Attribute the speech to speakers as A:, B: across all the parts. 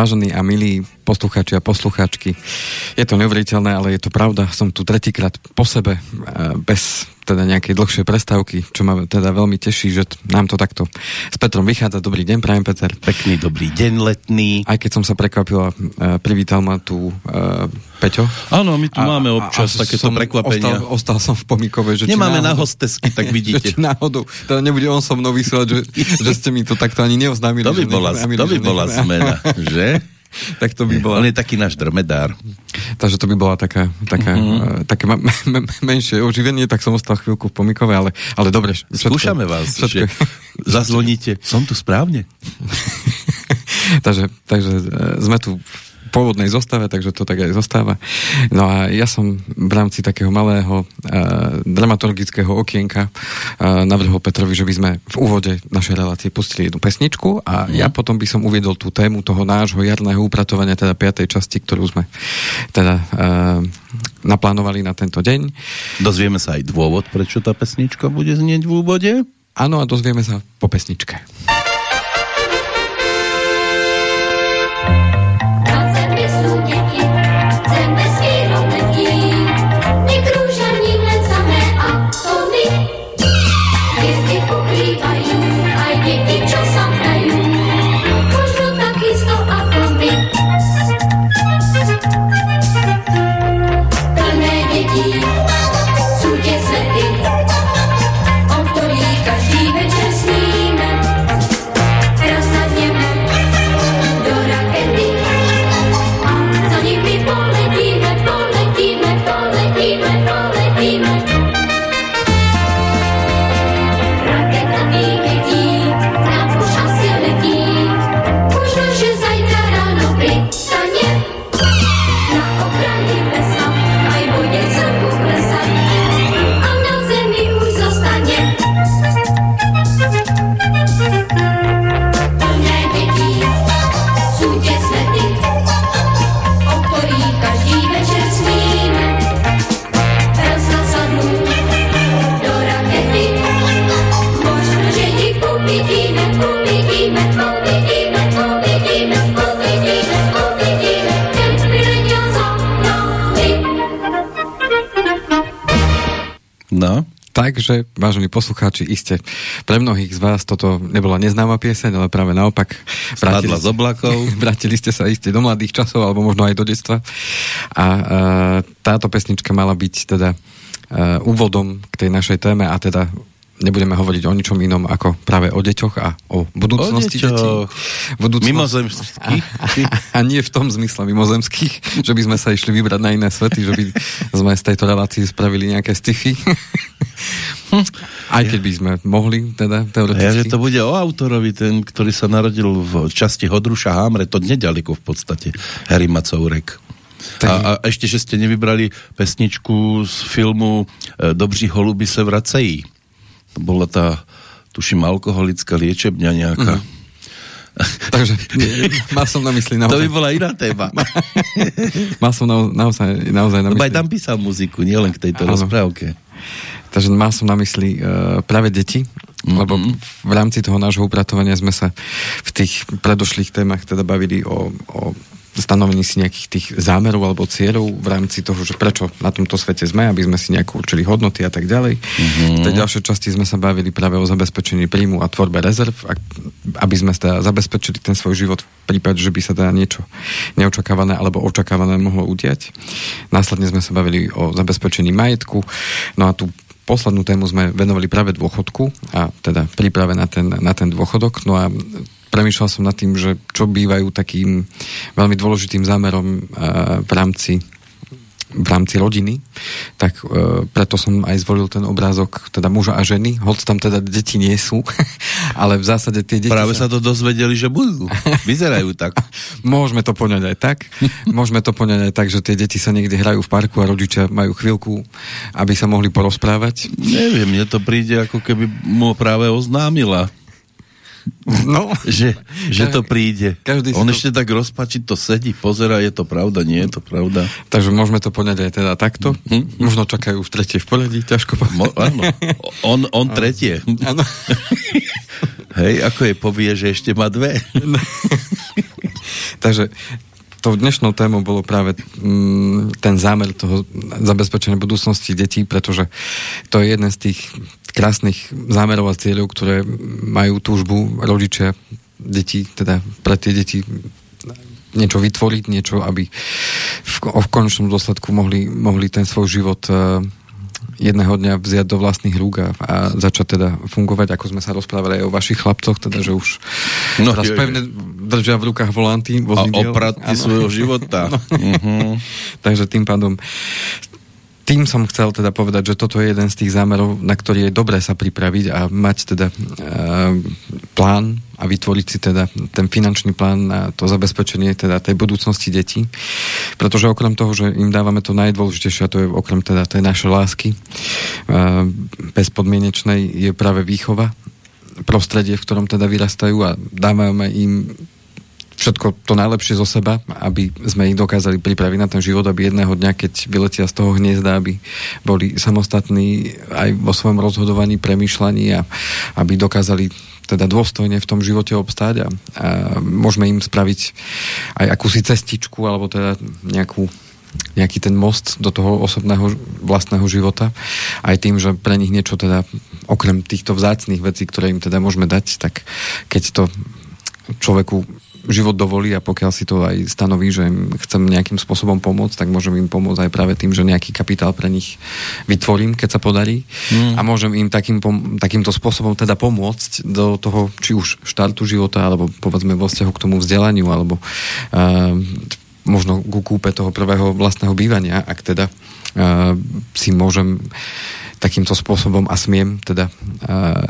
A: Vážení a milí poslucháči a poslucháčky, je to neuveriteľné, ale je to pravda. Som tu tretíkrát po sebe, e, bez teda nejakej dlhšej prestávky, čo ma teda veľmi teší, že nám to takto s Petrom vychádza. Dobrý deň, prajem Peter.
B: Pekný dobrý deň letný.
A: Aj keď som sa prekvapila, uh, privítal ma tu uh, Peťo.
B: Áno, my tu a, máme občas a, takéto prekvapenia.
A: Ostal, ostal som v pomikove, že
B: Nemáme náhodou, na hostesky, tak vidíte.
A: že náhodou, teda nebude on so mnou vysielať, že, že ste mi to takto ani neoznámili.
B: To by bola, to by bola zmena, že?
A: tak to by bola...
B: On je taký náš drmedár.
A: Takže to by bola taká, taká, mm-hmm. také ma, me, menšie oživenie, tak som ostal chvíľku v Pomikove, ale, ale dobre.
B: Všetko, Skúšame vás, všetko. že zazvoníte. Som tu správne.
A: takže, takže e, sme tu pôvodnej zostave, takže to tak aj zostáva. No a ja som v rámci takého malého uh, dramaturgického okienka uh, navrhol Petrovi, že by sme v úvode našej relácie pustili jednu pesničku a mm. ja potom by som uviedol tú tému toho nášho jarného upratovania, teda piatej časti, ktorú sme teda uh, naplánovali na tento deň.
B: Dozvieme sa aj dôvod, prečo tá pesnička bude znieť v úvode?
A: Áno, a dozvieme sa po pesničke. Vážení poslucháči, iste pre mnohých z vás toto nebola neznáma pieseň, ale práve naopak
B: vrátili, z oblakov.
A: vrátili ste sa iste do mladých časov, alebo možno aj do detstva. A uh, táto pesnička mala byť teda uh, úvodom k tej našej téme a teda nebudeme hovoriť o ničom inom ako práve o deťoch a o budúcnosti
B: o detí. Budúcnosť... Mimozemských?
A: A, a, a nie v tom zmysle mimozemských, že by sme sa išli vybrať na iné svety, že by sme z tejto relácie spravili nejaké stify. Hm. Aj keď by sme mohli, teda teoreticky.
B: Ja, že to bude o autorovi, ten, ktorý sa narodil v časti Hodruša Hámre, to nedaleko v podstate, Harry Macourek. A, a ešte, že ste nevybrali pesničku z filmu e, Dobří holuby se vracejí. To bola tá, tuším, alkoholická liečebňa nejaká. Mm.
A: Takže mal som na mysli naozaj.
B: To by bola iná téma.
A: mal som na, naozaj, naozaj na mysli.
B: Lebo aj tam písal muziku, nielen k tejto Áno. rozprávke.
A: Takže mal som na mysli uh, práve deti, mm-hmm. lebo v rámci toho nášho upratovania sme sa v tých predošlých témach teda bavili o, o stanovení si nejakých tých zámerov alebo cieľov v rámci toho, že prečo na tomto svete sme, aby sme si nejako určili hodnoty a tak ďalej. Mm-hmm. V tej ďalšej časti sme sa bavili práve o zabezpečení príjmu a tvorbe rezerv, aby sme teda zabezpečili ten svoj život v prípade, že by sa teda niečo neočakávané alebo očakávané mohlo udiať. Následne sme sa bavili o zabezpečení majetku. No a tu poslednú tému sme venovali práve dôchodku a teda príprave na ten, na ten dôchodok. No a premýšľal som nad tým, že čo bývajú takým veľmi dôležitým zámerom uh, v rámci v rámci rodiny, tak e, preto som aj zvolil ten obrázok teda muža a ženy, hoď tam teda deti nie sú, ale v zásade tie deti...
B: Práve sa... sa to dozvedeli, že budú. Vyzerajú tak.
A: Môžeme to poňať aj tak. Môžeme to poňať aj tak, že tie deti sa niekde hrajú v parku a rodičia majú chvíľku, aby sa mohli porozprávať.
B: Neviem, mne to príde ako keby mu práve oznámila No. že, že to príde. Každý On to... ešte tak rozpačito sedí, pozera, je to pravda, nie je to pravda.
A: Takže môžeme to poňať aj teda takto. Mm-hmm. Možno čakajú v tretie v poradí, ťažko. Mo,
B: áno. On, on tretie. Áno. Hej, ako je povie, že ešte má dve.
A: Takže tou dnešnou témou bolo práve mm, ten zámer toho zabezpečenia budúcnosti detí, pretože to je jeden z tých krásnych zámerov a cieľov, ktoré majú túžbu rodičia detí, teda pre tie deti niečo vytvoriť, niečo, aby v, v konečnom dôsledku mohli, mohli ten svoj život uh, jedného dňa vziať do vlastných rúk a, a začať teda fungovať, ako sme sa rozprávali aj o vašich chlapcoch, teda, že už no, teraz je, pevne držia v rukách volanty
B: vozidiel. A opratky svojho života. no. uh-huh.
A: Takže tým pádom tým som chcel teda povedať, že toto je jeden z tých zámerov, na ktorý je dobré sa pripraviť a mať teda e, plán a vytvoriť si teda ten finančný plán na to zabezpečenie teda tej budúcnosti detí. Pretože okrem toho, že im dávame to najdôležitejšie, a to je okrem teda tej našej lásky e, bezpodmienečnej, je práve výchova prostredie, v ktorom teda vyrastajú a dávame im všetko to najlepšie zo seba, aby sme ich dokázali pripraviť na ten život, aby jedného dňa, keď vyletia z toho hniezda, aby boli samostatní aj vo svojom rozhodovaní, premýšľaní a aby dokázali teda dôstojne v tom živote obstáť a, a môžeme im spraviť aj akúsi cestičku alebo teda nejakú nejaký ten most do toho osobného vlastného života. Aj tým, že pre nich niečo teda, okrem týchto vzácných vecí, ktoré im teda môžeme dať, tak keď to človeku život dovolí a pokiaľ si to aj stanoví, že im chcem nejakým spôsobom pomôcť, tak môžem im pomôcť aj práve tým, že nejaký kapitál pre nich vytvorím, keď sa podarí mm. a môžem im takým, takýmto spôsobom teda pomôcť do toho, či už štartu života, alebo povedzme vo vzťahu k tomu vzdelaniu, alebo uh, možno ku kúpe toho prvého vlastného bývania, ak teda uh, si môžem takýmto spôsobom a smiem teda uh,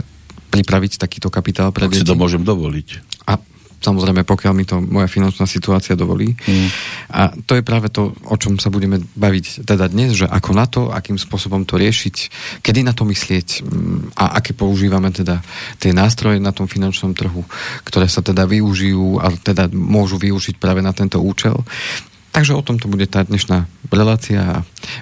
A: pripraviť takýto kapitál pre
B: deti. si to môžem dovoliť.
A: A Samozrejme, pokiaľ mi to moja finančná situácia dovolí. Mm. A to je práve to, o čom sa budeme baviť teda dnes, že ako na to, akým spôsobom to riešiť, kedy na to myslieť mm, a aké používame teda tie nástroje na tom finančnom trhu, ktoré sa teda využijú a teda môžu využiť práve na tento účel. Takže o tomto bude tá dnešná relácia a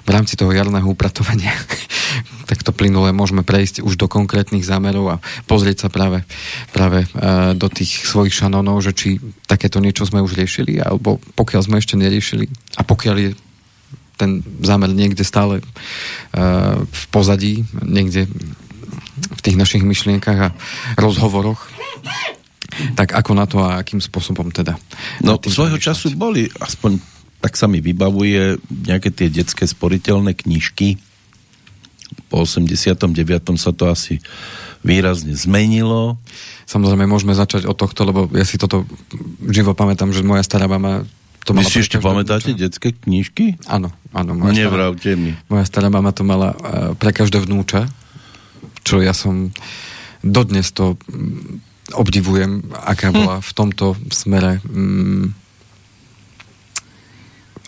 A: v rámci toho jarného upratovania takto plynule môžeme prejsť už do konkrétnych zámerov a pozrieť sa práve, práve uh, do tých svojich šanónov, že či takéto niečo sme už riešili, alebo pokiaľ sme ešte neriešili a pokiaľ je ten zámer niekde stále uh, v pozadí, niekde v tých našich myšlienkach a rozhovoroch, tak ako na to a akým spôsobom teda?
B: No, svojho času boli, aspoň tak sa mi vybavuje, nejaké tie detské sporiteľné knižky, po 89. sa to asi výrazne zmenilo.
A: Samozrejme, môžeme začať od tohto, lebo ja si toto živo pamätám, že moja stará mama
B: to Vy si ešte pamätáte vnúča. detské knižky?
A: Áno, áno.
B: Moja Nevravte stará, mi.
A: Moja stará mama to mala uh, pre každé vnúča, čo ja som dodnes to um, obdivujem, aká hm. bola v tomto smere um,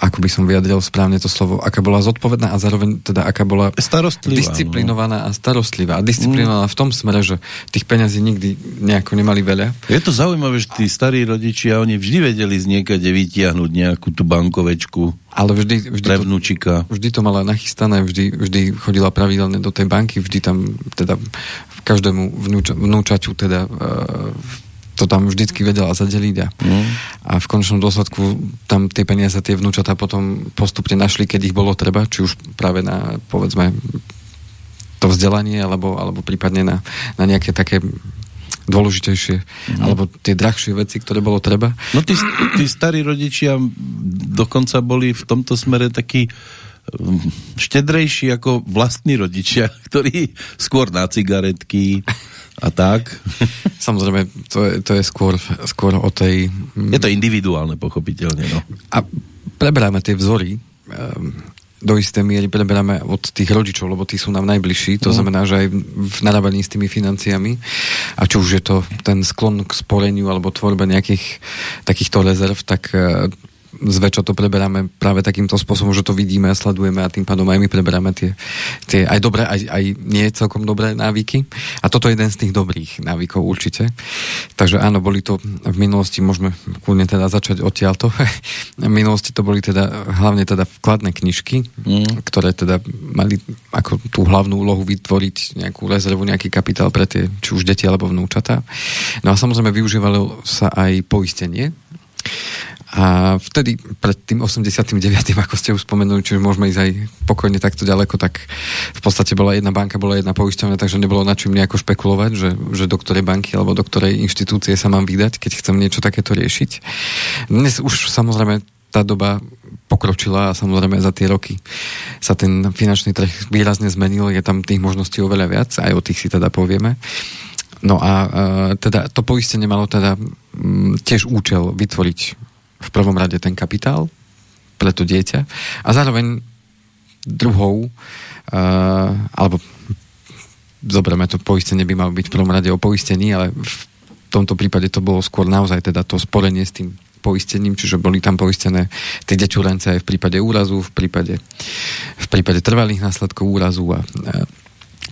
A: ako by som vyjadril správne to slovo, aká bola zodpovedná a zároveň teda aká bola
B: starostlivá,
A: disciplinovaná no. a starostlivá. A disciplinovaná mm. v tom smere, že tých peňazí nikdy nejako nemali veľa.
B: Je to zaujímavé, že tí starí rodičia, oni vždy vedeli z niekade vytiahnuť nejakú tú bankovečku.
A: Ale vždy, vždy,
B: pre vnúčika.
A: To, vždy to mala nachystané, vždy, vždy chodila pravidelne do tej banky, vždy tam teda každému vnúča, vnúčaťu teda uh, to tam vždycky vedela zadeliť a, mm. a v končnom dôsledku tam tie peniaze, tie vnúčatá potom postupne našli, keď ich bolo treba, či už práve na, povedzme, to vzdelanie, alebo, alebo prípadne na, na nejaké také dôležitejšie, mm. alebo tie drahšie veci, ktoré bolo treba.
B: No tí, tí starí rodičia dokonca boli v tomto smere takí štedrejší ako vlastní rodičia, ktorí skôr na cigaretky, a tak.
A: Samozrejme, to je, to je skôr, skôr o tej...
B: Je to individuálne, pochopiteľne. No.
A: A preberáme tie vzory, um, do istej miery preberáme od tých rodičov, lebo tí sú nám najbližší, to mm. znamená, že aj v narábaní s tými financiami, a či už je to ten sklon k sporeniu alebo tvorbe nejakých takýchto rezerv, tak uh, zväčša to preberáme práve takýmto spôsobom, že to vidíme a sledujeme a tým pádom aj my preberáme tie, tie aj dobré, aj, aj nie celkom dobré návyky. A toto je jeden z tých dobrých návykov určite. Takže áno, boli to v minulosti, môžeme kľudne teda začať odtiaľto. v minulosti to boli teda hlavne teda vkladné knižky, mm. ktoré teda mali ako tú hlavnú úlohu vytvoriť nejakú rezervu, nejaký kapitál pre tie, či už deti alebo vnúčata. No a samozrejme využívalo sa aj poistenie A vtedy, pred tým 89., ako ste už spomenuli, čiže môžeme ísť aj pokojne takto ďaleko, tak v podstate bola jedna banka, bola jedna poisťovňa, takže nebolo na čím nejako špekulovať, že, že do ktorej banky alebo do ktorej inštitúcie sa mám vydať, keď chcem niečo takéto riešiť. Dnes už samozrejme tá doba pokročila a samozrejme za tie roky sa ten finančný trh výrazne zmenil, je tam tých možností oveľa viac, aj o tých si teda povieme. No a e, teda to poistenie malo teda tiež účel vytvoriť v prvom rade ten kapitál pre to dieťa a zároveň druhou e, alebo zoberieme to poistenie by malo byť v prvom rade o poistení, ale v tomto prípade to bolo skôr naozaj teda to sporenie s tým poistením, čiže boli tam poistené tie dečurence aj v prípade úrazu, v prípade, v prípade trvalých následkov úrazu a, a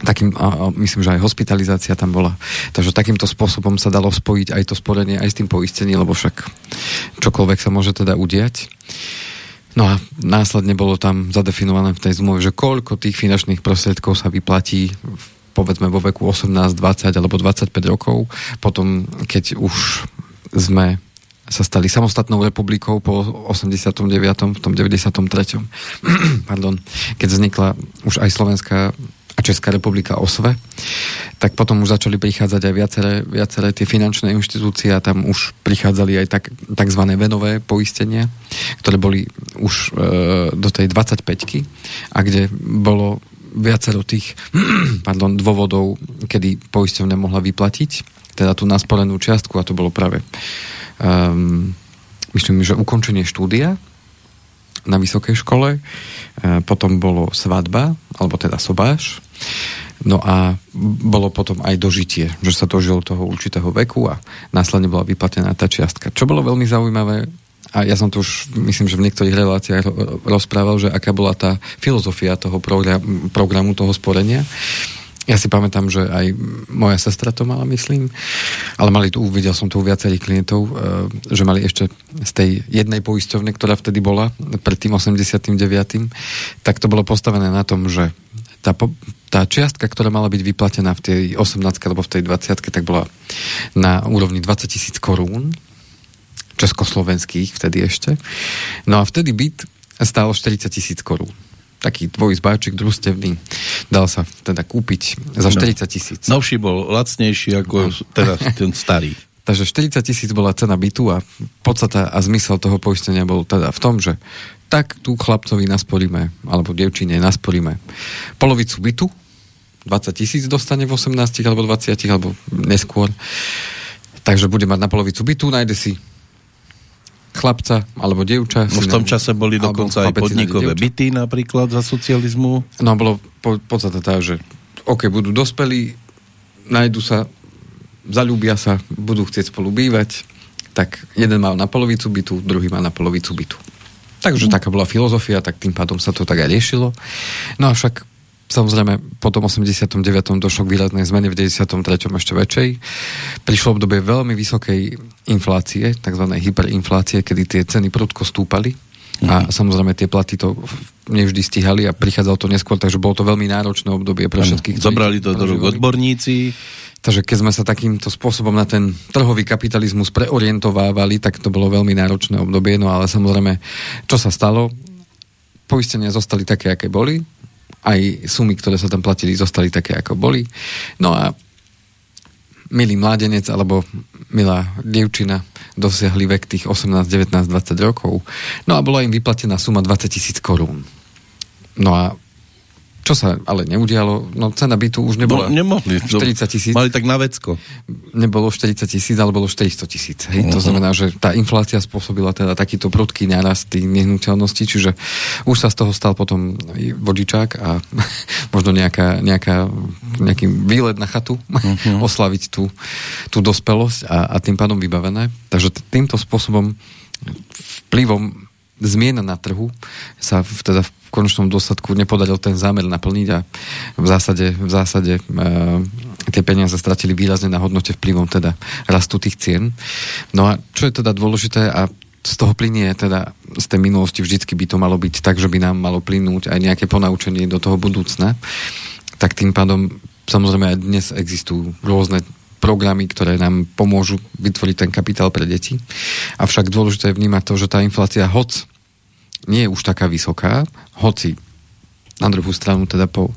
A: takým, a, myslím, že aj hospitalizácia tam bola. Takže takýmto spôsobom sa dalo spojiť aj to sporenie, aj s tým poistením, lebo však čokoľvek sa môže teda udiať. No a následne bolo tam zadefinované v tej zmluve, že koľko tých finančných prostriedkov sa vyplatí povedzme vo veku 18, 20 alebo 25 rokov, potom keď už sme sa stali samostatnou republikou po 89. v tom 93. Pardon, keď vznikla už aj Slovenská a Česká republika OSVE, tak potom už začali prichádzať aj viaceré, viaceré tie finančné inštitúcie a tam už prichádzali aj tak, takzvané venové poistenia, ktoré boli už e, do tej 25 a kde bolo viacero tých pardon, dôvodov, kedy poisťovňa mohla vyplatiť teda tú nasporenú čiastku a to bolo práve um, myslím, že ukončenie štúdia na vysokej škole, e, potom bolo svadba, alebo teda sobáš, no a bolo potom aj dožitie, že sa dožil toho určitého veku a následne bola vyplatená tá čiastka. Čo bolo veľmi zaujímavé, a ja som to už, myslím, že v niektorých reláciách rozprával, že aká bola tá filozofia toho programu, toho sporenia, ja si pamätám, že aj moja sestra to mala, myslím, ale mali tu, uvidel som tu u viacerých klientov, e, že mali ešte z tej jednej poisťovne, ktorá vtedy bola, pred tým 89. tak to bolo postavené na tom, že tá, tá čiastka, ktorá mala byť vyplatená v tej 18 alebo v tej 20 tak bola na úrovni 20 tisíc korún, československých vtedy ešte. No a vtedy byt stál 40 tisíc korún taký dvojizbáčik družstevný. Dal sa teda kúpiť za 40 tisíc.
B: No, novší bol lacnejší ako teda ten starý.
A: Takže 40 tisíc bola cena bytu a podstata a zmysel toho poistenia bol teda v tom, že tak tu chlapcovi nasporíme, alebo devčine nasporíme polovicu bytu, 20 tisíc dostane v 18 alebo 20 alebo neskôr. Takže bude mať na polovicu bytu, nájde si chlapca alebo dievča.
B: No v tom čase boli dokonca aj podnikové byty napríklad za socializmu.
A: No bolo po, podstate tá, že OK, budú dospelí, nájdu sa, zalúbia sa, budú chcieť spolu bývať, tak jeden mal na polovicu bytu, druhý mal na polovicu bytu. Takže mm. taká bola filozofia, tak tým pádom sa to tak aj riešilo. No a však Samozrejme, po tom 89. došlo k výraznej zmene, v 93. ešte väčšej. Prišlo obdobie veľmi vysokej inflácie, tzv. hyperinflácie, kedy tie ceny prudko stúpali a mm. samozrejme tie platy to nevždy stíhali a prichádzalo to neskôr, takže bolo to veľmi náročné obdobie pre všetkých.
B: Zobrali to do rúk odborníci.
A: Takže keď sme sa takýmto spôsobom na ten trhový kapitalizmus preorientovávali, tak to bolo veľmi náročné obdobie, no ale samozrejme, čo sa stalo? Poistenia zostali také, aké boli, aj sumy, ktoré sa tam platili, zostali také, ako boli. No a milý mládenec alebo milá dievčina dosiahli vek tých 18, 19, 20 rokov. No a bola im vyplatená suma 20 tisíc korún. No a čo sa ale neudialo? No cena bytu už nebola
B: no, nemohli.
A: 40 tisíc.
B: Mali tak na vecko.
A: Nebolo 40 tisíc, ale bolo 400 tisíc. Hej? Uh-huh. To mhm. znamená, že tá inflácia spôsobila teda takýto prudký nárast tých nehnuteľností, čiže už sa z toho stal potom vodičák a možno nejaká, nejaká, nejaký výlet na chatu uh-huh. oslaviť tú, tú dospelosť a, a tým pádom vybavené. Takže týmto spôsobom vplyvom zmien na trhu sa v, teda v konečnom dôsledku nepodaril ten zámer naplniť a v zásade, v zásade e, tie peniaze stratili výrazne na hodnote vplyvom teda rastu tých cien. No a čo je teda dôležité a z toho plinie teda z tej minulosti vždycky by to malo byť tak, že by nám malo plynúť aj nejaké ponaučenie do toho budúcna, tak tým pádom samozrejme aj dnes existujú rôzne programy, ktoré nám pomôžu vytvoriť ten kapitál pre deti. Avšak dôležité je vnímať to, že tá inflácia hoc nie je už taká vysoká, hoci na druhú stranu teda po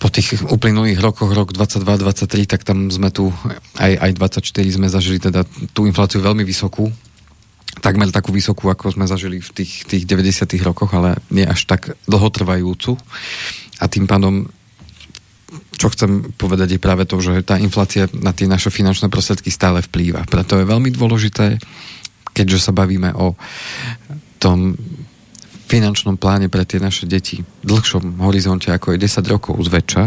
A: po tých uplynulých rokoch, rok 22-23, tak tam sme tu, aj, aj 24 sme zažili teda tú infláciu veľmi vysokú, takmer takú vysokú, ako sme zažili v tých, tých 90 rokoch, ale nie až tak dlhotrvajúcu. A tým pádom čo chcem povedať je práve to, že tá inflácia na tie naše finančné prostriedky stále vplýva. Preto je veľmi dôležité, keďže sa bavíme o tom finančnom pláne pre tie naše deti v dlhšom horizonte, ako je 10 rokov zväčša,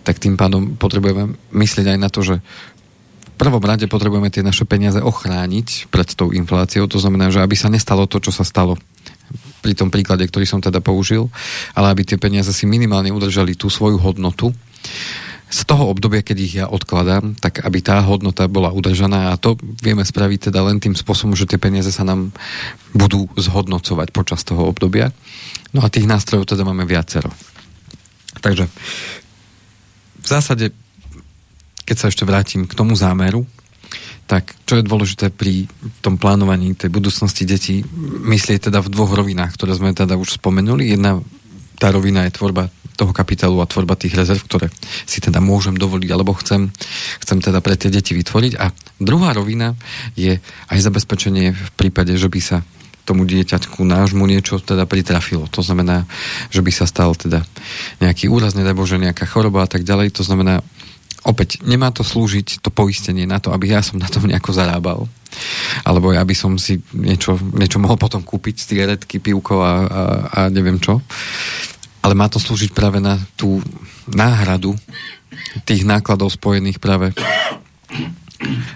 A: tak tým pádom potrebujeme myslieť aj na to, že v prvom rade potrebujeme tie naše peniaze ochrániť pred tou infláciou. To znamená, že aby sa nestalo to, čo sa stalo pri tom príklade, ktorý som teda použil, ale aby tie peniaze si minimálne udržali tú svoju hodnotu z toho obdobia, keď ich ja odkladám, tak aby tá hodnota bola udržaná a to vieme spraviť teda len tým spôsobom, že tie peniaze sa nám budú zhodnocovať počas toho obdobia. No a tých nástrojov teda máme viacero. Takže v zásade, keď sa ešte vrátim k tomu zámeru, tak čo je dôležité pri tom plánovaní tej budúcnosti detí, myslieť teda v dvoch rovinách, ktoré sme teda už spomenuli. Jedna tá rovina je tvorba toho kapitálu a tvorba tých rezerv, ktoré si teda môžem dovoliť, alebo chcem, chcem teda pre tie deti vytvoriť. A druhá rovina je aj zabezpečenie v prípade, že by sa tomu dieťaťku nášmu niečo teda pritrafilo. To znamená, že by sa stal teda nejaký úraz, nedaj Bože, nejaká choroba a tak ďalej. To znamená, opäť, nemá to slúžiť to poistenie na to, aby ja som na tom nejako zarábal. Alebo ja by som si niečo, niečo mohol potom kúpiť, cigaretky, pivko a, a, a neviem čo. Ale má to slúžiť práve na tú náhradu tých nákladov spojených práve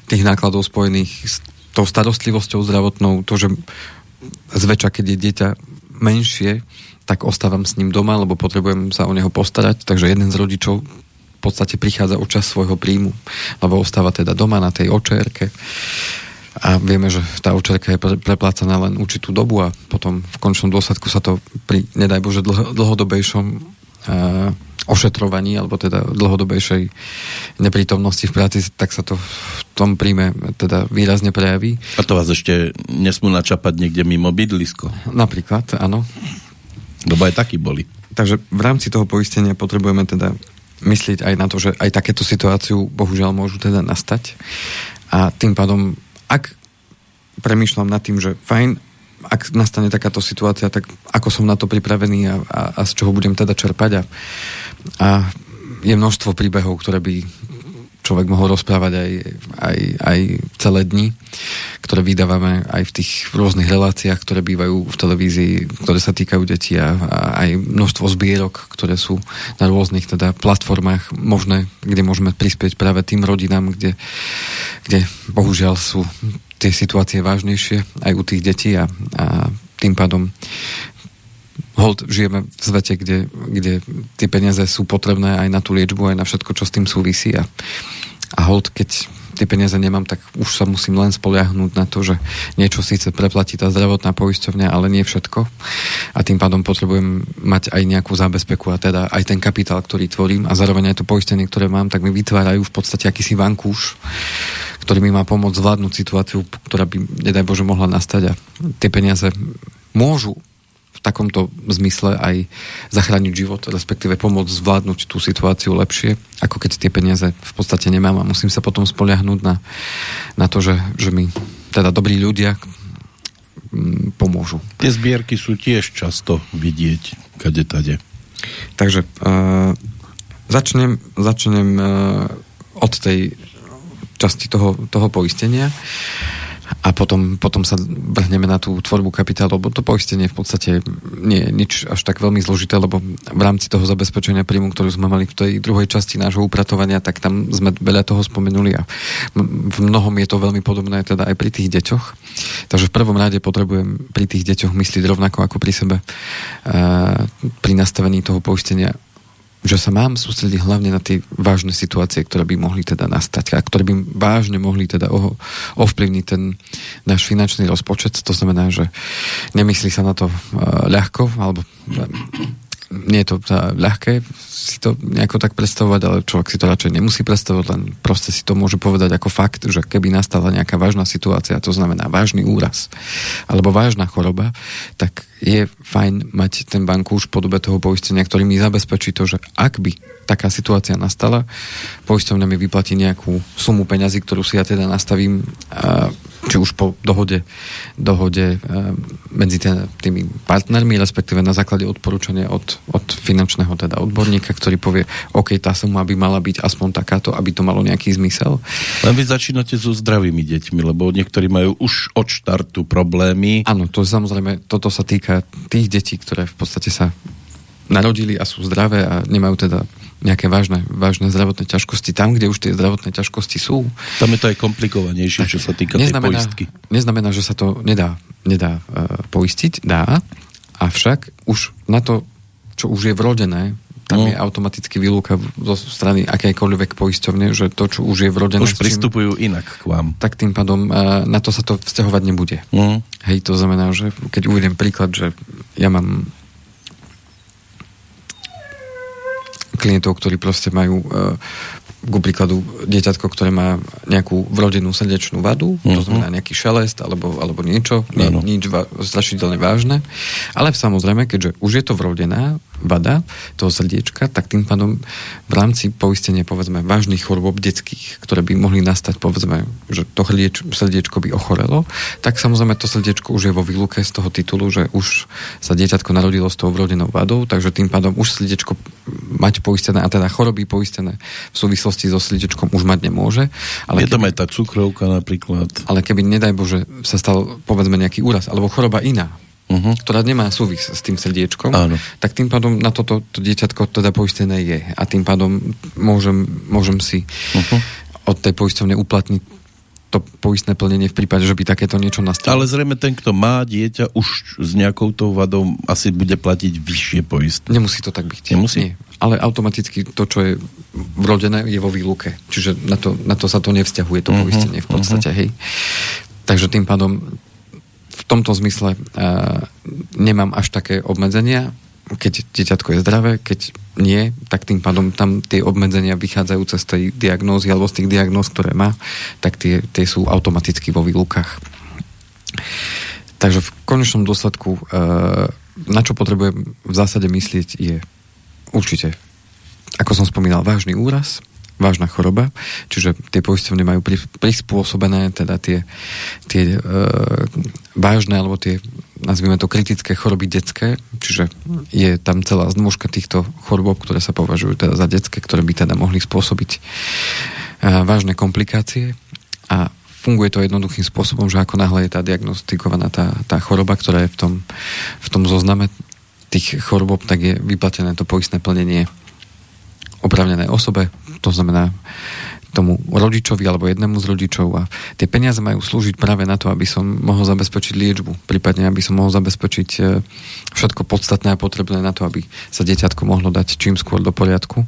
A: tých nákladov spojených s tou starostlivosťou zdravotnou, to, že zväčša, keď je dieťa menšie, tak ostávam s ním doma, lebo potrebujem sa o neho postarať, takže jeden z rodičov podstate prichádza o čas svojho príjmu, lebo ostáva teda doma na tej očerke a vieme, že tá očerka je preplácaná len určitú dobu a potom v končnom dôsledku sa to pri, nedaj Bože, dlho, dlhodobejšom uh, ošetrovaní alebo teda dlhodobejšej neprítomnosti v práci, tak sa to v tom príjme teda výrazne prejaví.
B: A to vás ešte nesmú načapať niekde mimo bydlisko?
A: Napríklad, áno.
B: Lebo aj takí boli.
A: Takže v rámci toho poistenia potrebujeme teda myslieť aj na to, že aj takéto situáciu bohužiaľ môžu teda nastať. A tým pádom ak premýšľam nad tým, že fajn, ak nastane takáto situácia, tak ako som na to pripravený a, a, a z čoho budem teda čerpať? A, a je množstvo príbehov, ktoré by človek mohol rozprávať aj, aj, aj celé dni, ktoré vydávame aj v tých rôznych reláciách, ktoré bývajú v televízii, ktoré sa týkajú detí a, a aj množstvo zbierok, ktoré sú na rôznych teda platformách možné, kde môžeme prispieť práve tým rodinám, kde, kde bohužiaľ sú tie situácie vážnejšie aj u tých detí a, a tým pádom hold, žijeme v svete, kde, kde tie peniaze sú potrebné aj na tú liečbu, aj na všetko, čo s tým súvisí a, a hold, keď tie peniaze nemám, tak už sa musím len spoliahnuť na to, že niečo síce preplatí tá zdravotná poisťovňa, ale nie všetko. A tým pádom potrebujem mať aj nejakú zábezpeku a teda aj ten kapitál, ktorý tvorím a zároveň aj to poistenie, ktoré mám, tak mi vytvárajú v podstate akýsi vankúš, ktorý mi má pomôcť zvládnuť situáciu, ktorá by, nedaj Bože, mohla nastať a tie peniaze môžu takomto zmysle aj zachrániť život, respektíve pomôcť zvládnuť tú situáciu lepšie, ako keď tie peniaze v podstate nemám a musím sa potom spoliahnuť na, na to, že, že mi teda dobrí ľudia mm, pomôžu.
B: Tie zbierky sú tiež často vidieť, kade tade.
A: Takže uh, začnem, začnem uh, od tej časti toho, toho poistenia. Uh, a potom, potom sa vrhneme na tú tvorbu kapitálu, lebo to poistenie v podstate nie je nič až tak veľmi zložité, lebo v rámci toho zabezpečenia príjmu, ktorú sme mali v tej druhej časti nášho upratovania, tak tam sme veľa toho spomenuli a v mnohom je to veľmi podobné teda aj pri tých deťoch. Takže v prvom rade potrebujem pri tých deťoch myslieť rovnako ako pri sebe pri nastavení toho poistenia že sa mám sústrediť hlavne na tie vážne situácie, ktoré by mohli teda nastať a ktoré by vážne mohli teda ovplyvniť ten náš finančný rozpočet. To znamená, že nemyslí sa na to uh, ľahko, alebo nie je to tá, ľahké si to nejako tak predstavovať, ale človek si to radšej nemusí predstavovať, len proste si to môže povedať ako fakt, že keby nastala nejaká vážna situácia, to znamená vážny úraz, alebo vážna choroba, tak je fajn mať ten bankúš v podobe toho poistenia, ktorý mi zabezpečí to, že ak by taká situácia nastala, poistovňa mi vyplatí nejakú sumu peňazí, ktorú si ja teda nastavím či už po dohode, dohode medzi tými partnermi, respektíve na základe odporúčania od, od finančného teda odborníka, ktorý povie, OK, tá suma by mala byť aspoň takáto, aby to malo nejaký zmysel.
B: Len vy začínate so zdravými deťmi, lebo niektorí majú už od štartu problémy.
A: Áno, to samozrejme, toto sa týka tých detí, ktoré v podstate sa narodili a sú zdravé a nemajú teda nejaké vážne, vážne zdravotné ťažkosti. Tam, kde už tie zdravotné ťažkosti sú.
B: Tam je to aj komplikovanejšie, čo sa týka neznamená, tej poistky.
A: Neznamená, že sa to nedá, nedá uh, poistiť. Dá, avšak už na to, čo už je vrodené, tam no. je automaticky výluka zo strany akejkoľvek poisťovne, že to, čo už je vrodené...
B: Už pristupujú inak k vám.
A: Tak tým pádom uh, na to sa to vzťahovať nebude. No. Hej, to znamená, že keď uvedem príklad, že ja mám klientov, ktorí proste majú uh, ku príkladu dieťatko, ktoré má nejakú vrodenú srdečnú vadu, to mhm. znamená nejaký šelest alebo, alebo niečo, nie, nič va, strašidelne vážne. Ale samozrejme, keďže už je to vrodená vada toho srdiečka, tak tým pádom v rámci poistenia povedzme vážnych chorôb detských, ktoré by mohli nastať povedzme, že to hrieč, srdiečko by ochorelo, tak samozrejme to srdiečko už je vo výluke z toho titulu, že už sa dieťatko narodilo s tou vrodenou vadou, takže tým pádom už srdiečko mať poistené a teda choroby poistené v súvislosti so srdiečkom už mať nemôže.
B: Ale je tam aj tá cukrovka napríklad.
A: Ale keby, nedaj Bože, sa stal povedzme nejaký úraz, alebo choroba iná, uh-huh. ktorá nemá súvis s tým srdiečkom, Áno. tak tým pádom na toto to dieťatko teda poistené je. A tým pádom môžem, môžem si uh-huh. od tej poistovne uplatniť to poistné plnenie v prípade, že by takéto niečo nastalo.
B: Ale zrejme ten, kto má dieťa už s nejakou tou vadou, asi bude platiť vyššie poistné.
A: Nemusí to tak byť.
B: Nemusí? Nie.
A: Ale automaticky to, čo je vrodené, je vo výluke. Čiže na to, na to sa to nevzťahuje, to uh-huh, poistenie v podstate. Uh-huh. Hej. Takže tým pádom v tomto zmysle uh, nemám až také obmedzenia, keď dieťatko je zdravé, keď nie, tak tým pádom tam tie obmedzenia vychádzajú z tej diagnózy alebo z tých diagnóz, ktoré má, tak tie, tie sú automaticky vo výlukách. Takže v konečnom dôsledku, uh, na čo potrebujem v zásade myslieť, je určite, ako som spomínal, vážny úraz, vážna choroba, čiže tie poisťovne majú prispôsobené teda tie, tie e, vážne alebo tie nazvime to kritické choroby detské, čiže je tam celá znôžka týchto chorôb, ktoré sa považujú teda za detské, ktoré by teda mohli spôsobiť e, vážne komplikácie. A funguje to jednoduchým spôsobom, že ako náhle je tá diagnostikovaná tá, tá choroba, ktorá je v tom, v tom zozname tých chorôb, tak je vyplatené to poistné plnenie opravnené osobe, to znamená tomu rodičovi alebo jednému z rodičov a tie peniaze majú slúžiť práve na to, aby som mohol zabezpečiť liečbu, prípadne aby som mohol zabezpečiť e, všetko podstatné a potrebné na to, aby sa dieťatko mohlo dať čím skôr do poriadku.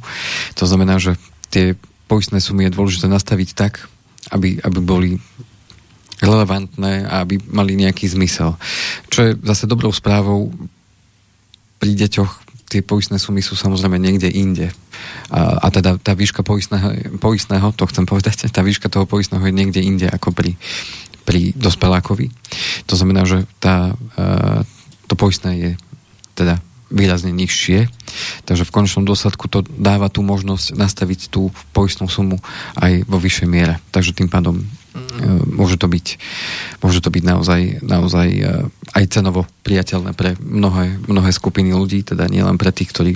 A: To znamená, že tie poistné sumy je dôležité nastaviť tak, aby, aby boli relevantné a aby mali nejaký zmysel. Čo je zase dobrou správou pri deťoch tie poistné sumy sú samozrejme niekde inde. A, a teda tá výška poistného, poistného, to chcem povedať, tá výška toho poistného je niekde inde ako pri, pri dospelákovi. To znamená, že tá, to poistné je teda výrazne nižšie, takže v konečnom dôsledku to dáva tú možnosť nastaviť tú poistnú sumu aj vo vyššej miere. Takže tým pádom E, môže to byť, môže to byť naozaj, naozaj e, aj cenovo priateľné pre mnohé, mnohé skupiny ľudí, teda nielen pre tých, ktorí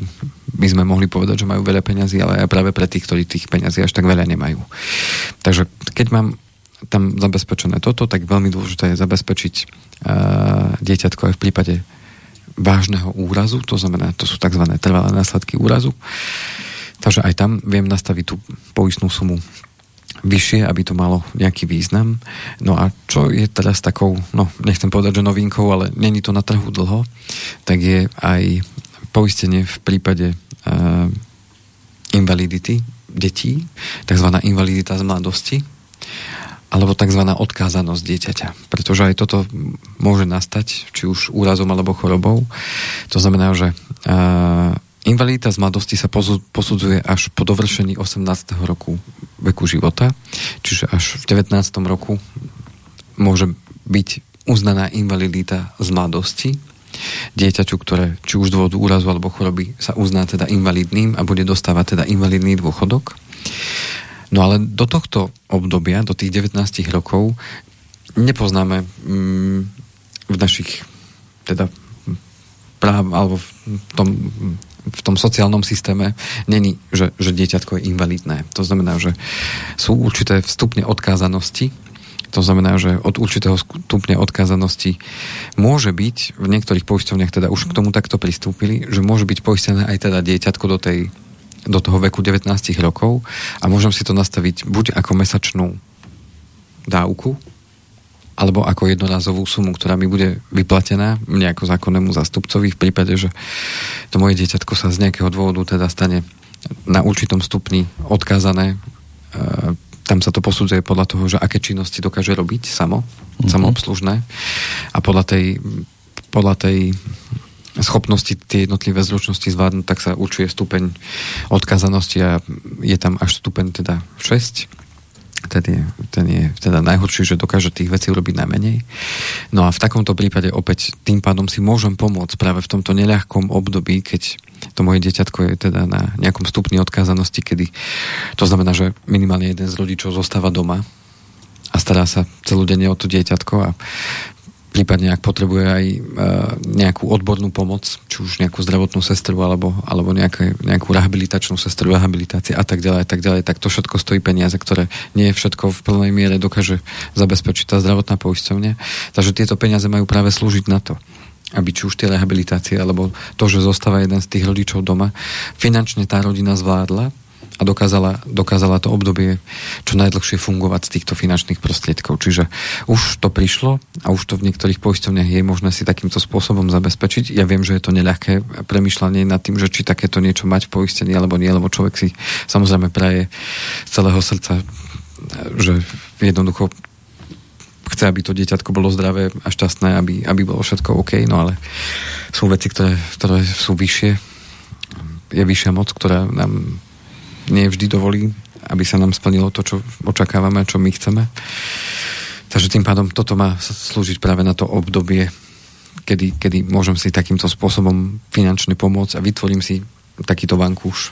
A: by sme mohli povedať, že majú veľa peňazí, ale aj práve pre tých, ktorí tých peňazí až tak veľa nemajú. Takže keď mám tam zabezpečené toto, tak veľmi dôležité je zabezpečiť uh, dieťatko aj v prípade vážneho úrazu, to znamená, to sú tzv. trvalé následky úrazu. Takže aj tam viem nastaviť tú poistnú sumu vyššie, aby to malo nejaký význam. No a čo je teraz takou, no nechcem povedať, že novinkou, ale není to na trhu dlho, tak je aj poistenie v prípade uh, invalidity detí, tzv. invalidita z mladosti, alebo tzv. odkázanosť dieťaťa. Pretože aj toto môže nastať, či už úrazom alebo chorobou. To znamená, že uh, Invalidita z mladosti sa posudzuje až po dovršení 18. roku veku života, čiže až v 19. roku môže byť uznaná invalidita z mladosti. Dieťaču, ktoré či už z dôvodu úrazu alebo choroby sa uzná teda invalidným a bude dostávať teda invalidný dôchodok. No ale do tohto obdobia, do tých 19 rokov, nepoznáme mm, v našich teda práv alebo v tom v tom sociálnom systéme není, že, že dieťatko je invalidné. To znamená, že sú určité stupne odkázanosti, to znamená, že od určitého stupňa odkázanosti môže byť, v niektorých poisťovniach teda už k tomu takto pristúpili, že môže byť poistené aj teda dieťatko do, tej, do toho veku 19 rokov a môžem si to nastaviť buď ako mesačnú dávku, alebo ako jednorazovú sumu, ktorá mi bude vyplatená mne ako zákonnému zastupcovi v prípade, že to moje dieťatko sa z nejakého dôvodu teda stane na určitom stupni odkázané. E, tam sa to posudzuje podľa toho, že aké činnosti dokáže robiť samo, mm-hmm. samoobslužné a podľa tej, podľa tej schopnosti tie jednotlivé zručnosti zvládnuť, tak sa určuje stupeň odkazanosti a je tam až stupeň teda 6 ten je, ten je teda najhorší, že dokáže tých vecí urobiť najmenej. No a v takomto prípade opäť tým pádom si môžem pomôcť práve v tomto neľahkom období, keď to moje dieťatko je teda na nejakom stupni odkázanosti, kedy to znamená, že minimálne jeden z rodičov zostáva doma a stará sa celú denne o to dieťatko a prípadne ak potrebuje aj e, nejakú odbornú pomoc, či už nejakú zdravotnú sestru alebo, alebo nejaké, nejakú rehabilitačnú sestru, rehabilitácie a tak ďalej, a tak ďalej, tak to všetko stojí peniaze, ktoré nie všetko v plnej miere dokáže zabezpečiť tá zdravotná poisťovňa. Takže tieto peniaze majú práve slúžiť na to aby či už tie rehabilitácie, alebo to, že zostáva jeden z tých rodičov doma, finančne tá rodina zvládla a dokázala, dokázala to obdobie čo najdlhšie fungovať z týchto finančných prostriedkov. Čiže už to prišlo a už to v niektorých poisťovniach je možné si takýmto spôsobom zabezpečiť. Ja viem, že je to neľahké premyšľanie nad tým, že či takéto niečo mať v poistení alebo nie, lebo človek si samozrejme praje z celého srdca, že jednoducho chce, aby to dieťatko bolo zdravé a šťastné, aby, aby bolo všetko OK, no ale sú veci, ktoré, ktoré sú vyššie, je vyššia moc, ktorá nám nie vždy dovolí, aby sa nám splnilo to, čo očakávame čo my chceme. Takže tým pádom toto má slúžiť práve na to obdobie, kedy, kedy môžem si takýmto spôsobom finančne pomôcť a vytvorím si takýto vankúš,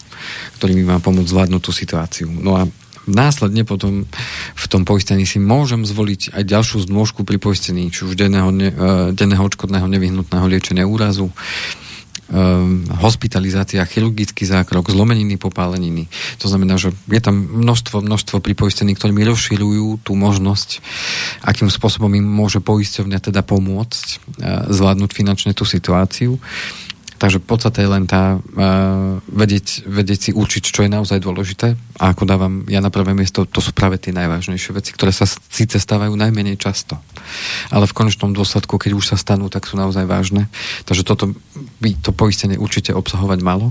A: ktorý mi má pomôcť zvládnuť tú situáciu. No a následne potom v tom poistení si môžem zvoliť aj ďalšiu znôžku pri poistení, či už denného, ne, uh, denného odškodného nevyhnutného liečenia úrazu, um, hospitalizácia, chirurgický zákrok, zlomeniny, popáleniny. To znamená, že je tam množstvo, množstvo pripoistených, ktorí mi rozširujú tú možnosť, akým spôsobom im môže poisťovňa teda pomôcť uh, zvládnuť finančne tú situáciu. Takže podstate je len tá uh, vedieť, vedieť si učiť, čo je naozaj dôležité. A ako dávam ja na prvé miesto, to sú práve tie najvážnejšie veci, ktoré sa síce stávajú najmenej často. Ale v konečnom dôsledku, keď už sa stanú, tak sú naozaj vážne. Takže toto by to poistenie určite obsahovať malo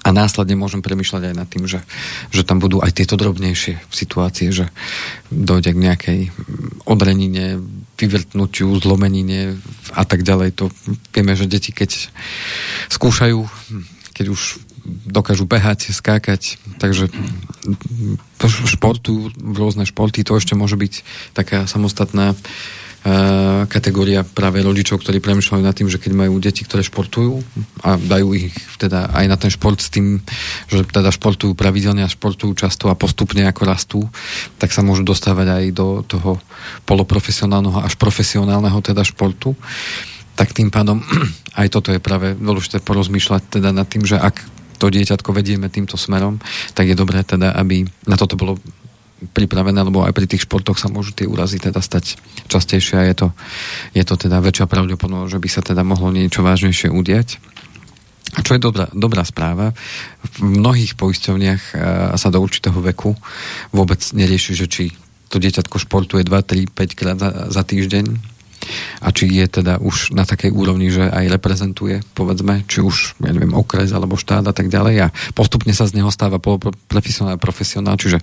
A: a následne môžem premyšľať aj nad tým, že, že tam budú aj tieto drobnejšie situácie, že dojde k nejakej odrenine, vyvrtnutiu, zlomenine a tak ďalej. To vieme, že deti, keď skúšajú, keď už dokážu behať, skákať, takže športu, rôzne športy, to ešte môže byť taká samostatná kategória práve rodičov, ktorí premyšľajú nad tým, že keď majú deti, ktoré športujú a dajú ich teda aj na ten šport s tým, že teda športujú pravidelne a športujú často a postupne ako rastú, tak sa môžu dostávať aj do toho poloprofesionálneho až profesionálneho teda športu. Tak tým pádom aj toto je práve dôležité porozmýšľať teda nad tým, že ak to dieťatko vedieme týmto smerom, tak je dobré teda, aby na toto bolo pripravené, lebo aj pri tých športoch sa môžu tie úrazy teda stať častejšie a je to, je to teda väčšia pravdepodobnosť, že by sa teda mohlo niečo vážnejšie udiať. A čo je dobrá, dobrá správa, v mnohých poisťovniach sa do určitého veku vôbec nerieši, že či to dieťatko športuje 2, 3, 5 krát za, za týždeň, a či je teda už na takej úrovni, že aj reprezentuje, povedzme, či už, ja neviem, okres alebo štát a tak ďalej. A postupne sa z neho stáva profesionál profesionál, čiže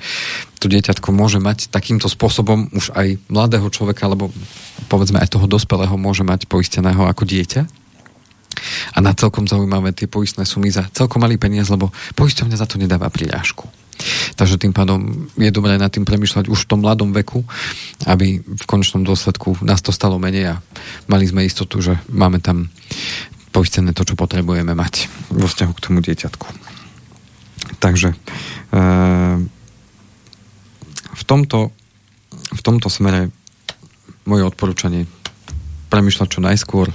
A: to dieťatko môže mať takýmto spôsobom už aj mladého človeka, alebo povedzme aj toho dospelého môže mať poisteného ako dieťa. A na celkom zaujímavé tie poistné sumy za celkom malý peniaz, lebo poisťovňa za to nedáva prirážku. Takže tým pádom je dobré nad tým premyšľať už v tom mladom veku, aby v konečnom dôsledku nás to stalo menej a mali sme istotu, že máme tam poistené to, čo potrebujeme mať vo vzťahu k tomu dieťatku. Takže e, v tomto, v tomto smere moje odporúčanie premyšľať čo najskôr,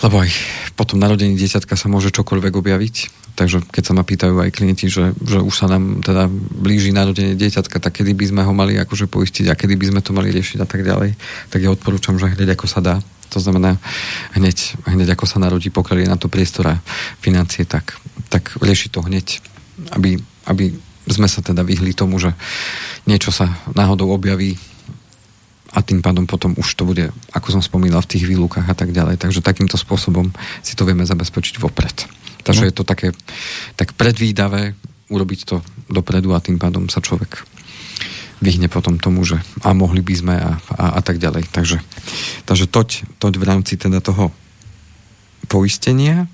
A: lebo aj po tom narodení dieťatka sa môže čokoľvek objaviť. Takže keď sa ma pýtajú aj klienti, že, že už sa nám teda blíži narodenie dieťatka, tak kedy by sme ho mali akože poistiť a kedy by sme to mali riešiť a tak ďalej, tak ja odporúčam, že hneď ako sa dá. To znamená, hneď, hneď ako sa narodí, pokiaľ je na to priestor a financie, tak, tak rieši to hneď, aby, aby sme sa teda vyhli tomu, že niečo sa náhodou objaví a tým pádom potom už to bude, ako som spomínal, v tých výlukách a tak ďalej. Takže takýmto spôsobom si to vieme zabezpečiť vopred. Takže no. je to také tak predvídavé urobiť to dopredu a tým pádom sa človek vyhne potom tomu, že a mohli by sme a, a, a tak ďalej. Takže, takže toť, toť v rámci teda toho poistenia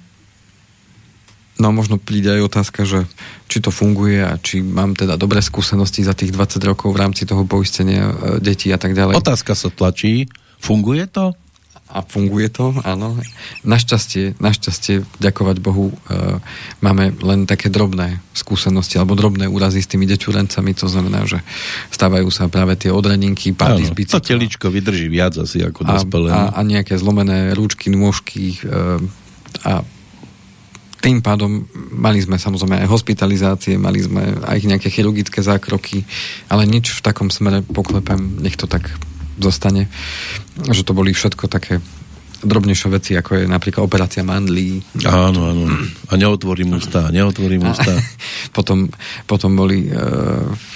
A: No a možno príde aj otázka, že či to funguje a či mám teda dobré skúsenosti za tých 20 rokov v rámci toho poistenia e, detí a tak ďalej.
B: Otázka sa tlačí. Funguje to?
A: A funguje to, áno. Našťastie, našťastie, ďakovať Bohu, e, máme len také drobné skúsenosti alebo drobné úrazy s tými deťurencami, to znamená, že stávajú sa práve tie odreninky, pády z
B: bicykla. To teličko vydrží viac asi ako dospelé.
A: A, a, a nejaké zlomené rúčky, nôžky e, a tým pádom mali sme samozrejme aj hospitalizácie, mali sme aj nejaké chirurgické zákroky, ale nič v takom smere poklepem, nech to tak zostane, že to boli všetko také drobnejšie veci, ako je napríklad operácia mandlí.
B: Áno, áno. A neotvorím ústa, neotvorím ústa.
A: potom, potom boli e,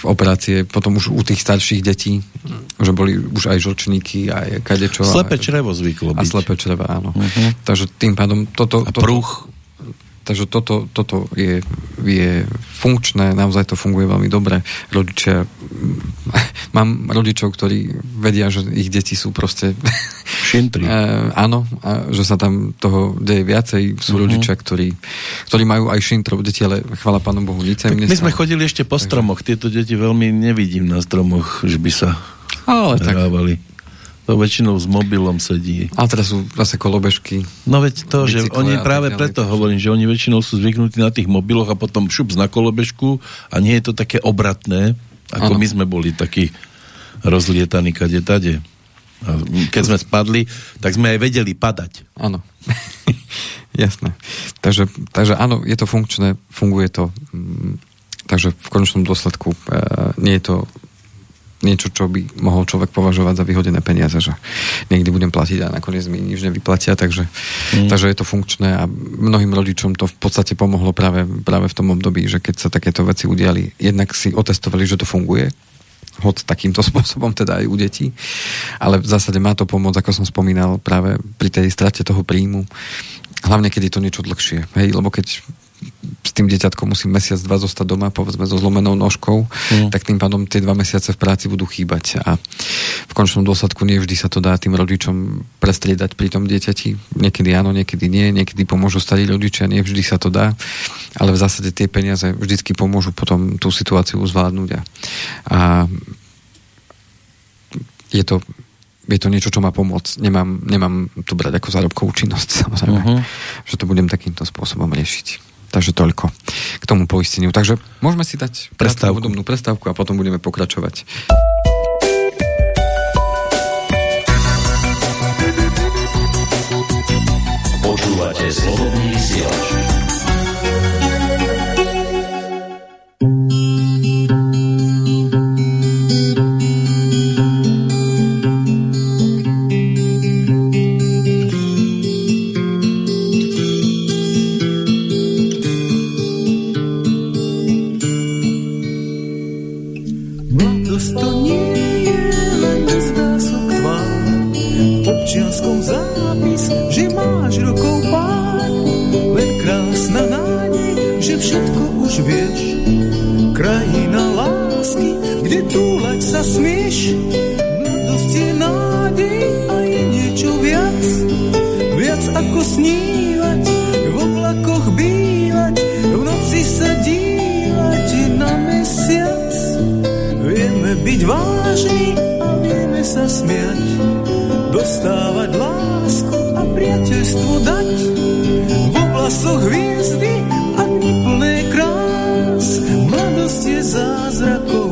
A: operácie, potom už u tých starších detí, že boli už aj žlčníky, aj kadečo.
B: Slepé črevo zvyklo byť.
A: A slepé črevo, áno. Uh-huh. Takže tým pádom toto...
B: A pruch?
A: Takže toto, toto je, je funkčné, naozaj to funguje veľmi dobre. Rodičia, mám rodičov, ktorí vedia, že ich deti sú proste...
B: Šintri. e,
A: áno, a že sa tam toho deje viacej. Sú uh-huh. rodičia, ktorí, ktorí majú aj šintrov deti, ale chvala Pánu Bohu, nič
B: My sme chodili ešte po stromoch, tieto deti veľmi nevidím na stromoch, že by sa ale hrávali. To väčšinou s mobilom sedí.
A: A teraz sú zase kolobežky.
B: No veď to, že oni práve preto hovorím, že oni väčšinou sú zvyknutí na tých mobiloch a potom šup na kolobežku a nie je to také obratné, ako ano. my sme boli takí rozlietaní kade tade. A keď sme spadli, tak sme aj vedeli padať.
A: Áno. Jasné. Takže, takže áno, je to funkčné, funguje to. Mm, takže v konečnom dôsledku e, nie je to niečo, čo by mohol človek považovať za vyhodené peniaze, že niekdy budem platiť a nakoniec mi nič nevyplatia, takže, mm. takže je to funkčné a mnohým rodičom to v podstate pomohlo práve, práve v tom období, že keď sa takéto veci udiali, jednak si otestovali, že to funguje, hod takýmto spôsobom, teda aj u detí. Ale v zásade má to pomôcť, ako som spomínal, práve pri tej strate toho príjmu. Hlavne, keď je to niečo dlhšie. Hej, lebo keď s tým dieťatkom musím mesiac, dva zostať doma, povedzme so zlomenou nožkou, mm. tak tým pádom tie dva mesiace v práci budú chýbať. A v končnom dôsledku nie vždy sa to dá tým rodičom prestriedať pri tom dieťati. Niekedy áno, niekedy nie, niekedy pomôžu starí rodičia, nie vždy sa to dá, ale v zásade tie peniaze vždycky pomôžu potom tú situáciu zvládnuť. A, a je to je to niečo, čo má pomôcť. Nemám, nemám to brať ako zárobkovú činnosť, samozrejme. Uh-huh. Že to budem takýmto spôsobom riešiť. Takže toľko k tomu poisteniu. Takže môžeme si dať
B: prestávku.
A: hudobnú prestávku a potom budeme pokračovať. Počúvate slobodný vysielač.
C: ako snívať, v oblakoch bývať, v noci sa dívať na mesiac. Vieme byť vážni a vieme sa smiať, dostávať lásku a priateľstvo dať. V oblasoch hviezdy a plné krás, mladosť je zázrakom.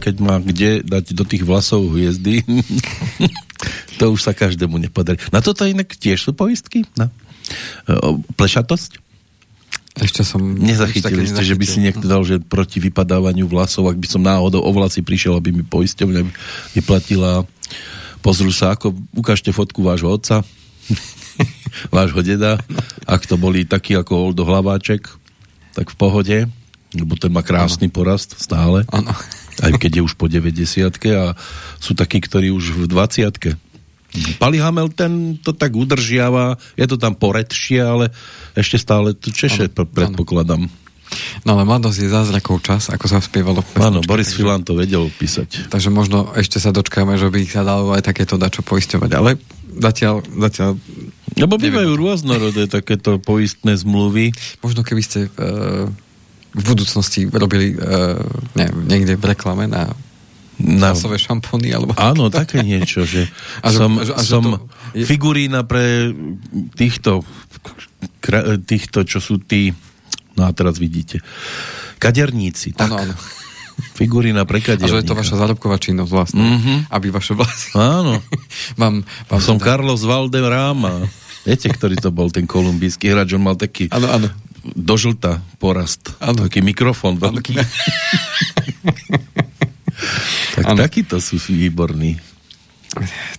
B: Keď má kde dať do tých vlasov hviezdy, to už sa každému nepodarí. Na toto inak tiež sú poistky? Na plešatosť?
A: Ešte som...
B: Nezachytili ste, že by si niekto dal, že proti vypadávaniu vlasov, ak by som náhodou o vlasy prišiel, aby mi poisťovňa vyplatila. Pozrú sa, ako ukážte fotku vášho otca, vášho deda, ak to boli taký ako Oldo Hlaváček, tak v pohode, lebo ten má krásny ano. porast stále. Ano aj keď je už po 90 a sú takí, ktorí už v 20 Pali Hamel ten to tak udržiava, je to tam poredšie, ale ešte stále to češe, ano, predpokladám.
A: No ale mladosť je zázrakov čas, ako sa spievalo.
B: Áno, Boris takže, Filan to vedel písať.
A: Takže možno ešte sa dočkáme, že by sa dalo aj takéto dačo poisťovať, ale zatiaľ, zatiaľ
B: Lebo bývajú rôznorodé takéto poistné zmluvy.
A: Možno keby ste uh, v budúcnosti robili uh, ne, niekde v reklame na na šampóny, alebo...
B: Áno, také niečo, že a som, a že som je... figurína pre týchto týchto, čo sú tí no a teraz vidíte kaderníci, tak. Áno, áno. Figurína pre kaderníka.
A: A že je to vaša zárobková činnosť vlastne, mm-hmm. aby vaše vlasy...
B: Áno. mám, mám som teda... Carlos Valderrama. Viete, ktorý to bol, ten kolumbijský hráč, on mal taký
A: ano, ano
B: do žlta porast. Ano. Taký mikrofón veľký. tak ano. takýto sú výborní.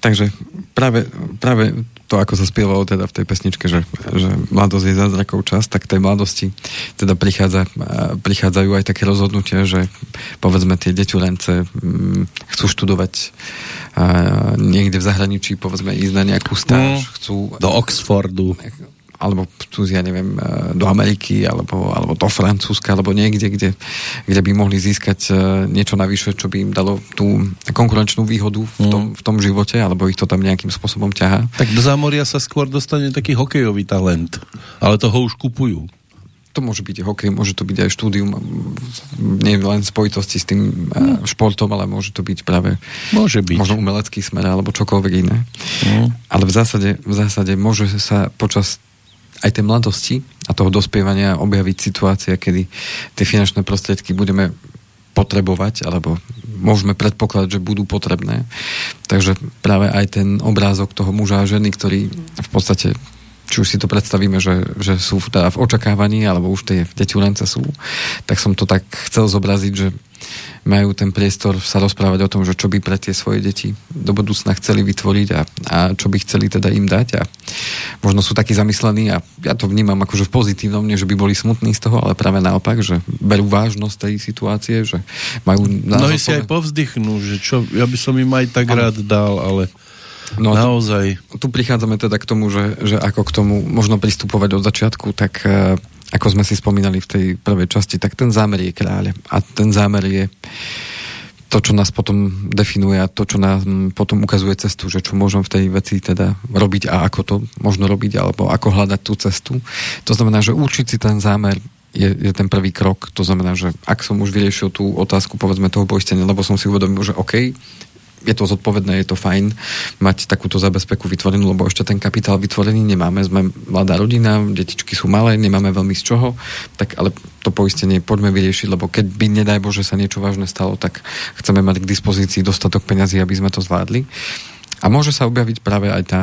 A: Takže práve, práve to, ako sa spievalo teda v tej pesničke, že, že mladosť je zázrakov čas, tak tej mladosti teda prichádza, prichádzajú aj také rozhodnutia, že povedzme tie deťulence hm, chcú študovať niekde v zahraničí, povedzme ísť na nejakú stáž, no, chcú...
B: Do Oxfordu
A: alebo tu, ja neviem, e, do Ameriky, alebo, alebo do Francúzska, alebo niekde, kde, kde by mohli získať e, niečo navyše, čo by im dalo tú konkurenčnú výhodu v tom, mm. v tom živote, alebo ich to tam nejakým spôsobom ťahá.
B: Tak do zámoria sa skôr dostane taký hokejový talent, ale toho už kupujú
A: to môže byť hokej, môže to byť aj štúdium, nie len spojitosti s tým mm. športom, ale môže to byť práve
B: môže byť.
A: možno umelecký smer alebo čokoľvek iné. Mm. Ale v zásade, v zásade môže sa počas aj tej mladosti a toho dospievania objaviť situácia, kedy tie finančné prostriedky budeme potrebovať, alebo môžeme predpokladať, že budú potrebné. Takže práve aj ten obrázok toho muža a ženy, ktorý v podstate či už si to predstavíme, že, že sú teda v očakávaní, alebo už tie deťulence sú, tak som to tak chcel zobraziť, že majú ten priestor sa rozprávať o tom, že čo by pre tie svoje deti do budúcna chceli vytvoriť a, a čo by chceli teda im dať a možno sú takí zamyslení a ja to vnímam akože v pozitívnom, nie že by boli smutní z toho, ale práve naopak, že berú vážnosť tej situácie, že majú...
B: Mnohí si aj povzdychnú, že čo, ja by som im aj tak ale... rád dal, ale No Naozaj.
A: Tu, tu prichádzame teda k tomu, že, že ako k tomu možno pristupovať od začiatku, tak uh, ako sme si spomínali v tej prvej časti, tak ten zámer je kráľ. A ten zámer je to, čo nás potom definuje a to, čo nám potom ukazuje cestu, že čo môžem v tej veci teda robiť a ako to možno robiť, alebo ako hľadať tú cestu. To znamená, že určiť si ten zámer je, je ten prvý krok. To znamená, že ak som už vyriešil tú otázku, povedzme, toho poistenia, lebo som si uvedomil, že OK, je to zodpovedné, je to fajn mať takúto zabezpeku vytvorenú, lebo ešte ten kapitál vytvorený nemáme. Sme mladá rodina, detičky sú malé, nemáme veľmi z čoho, tak ale to poistenie poďme vyriešiť, lebo keď by, nedaj Bože, sa niečo vážne stalo, tak chceme mať k dispozícii dostatok peňazí, aby sme to zvládli. A môže sa objaviť práve aj tá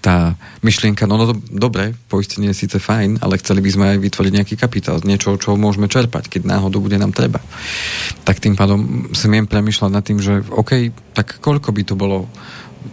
A: tá myšlienka, no, no do, dobre, poistenie je síce fajn, ale chceli by sme aj vytvoriť nejaký kapitál, niečo, čo môžeme čerpať, keď náhodou bude nám treba. Tak tým pádom si miem premyšľať nad tým, že OK, tak koľko by to bolo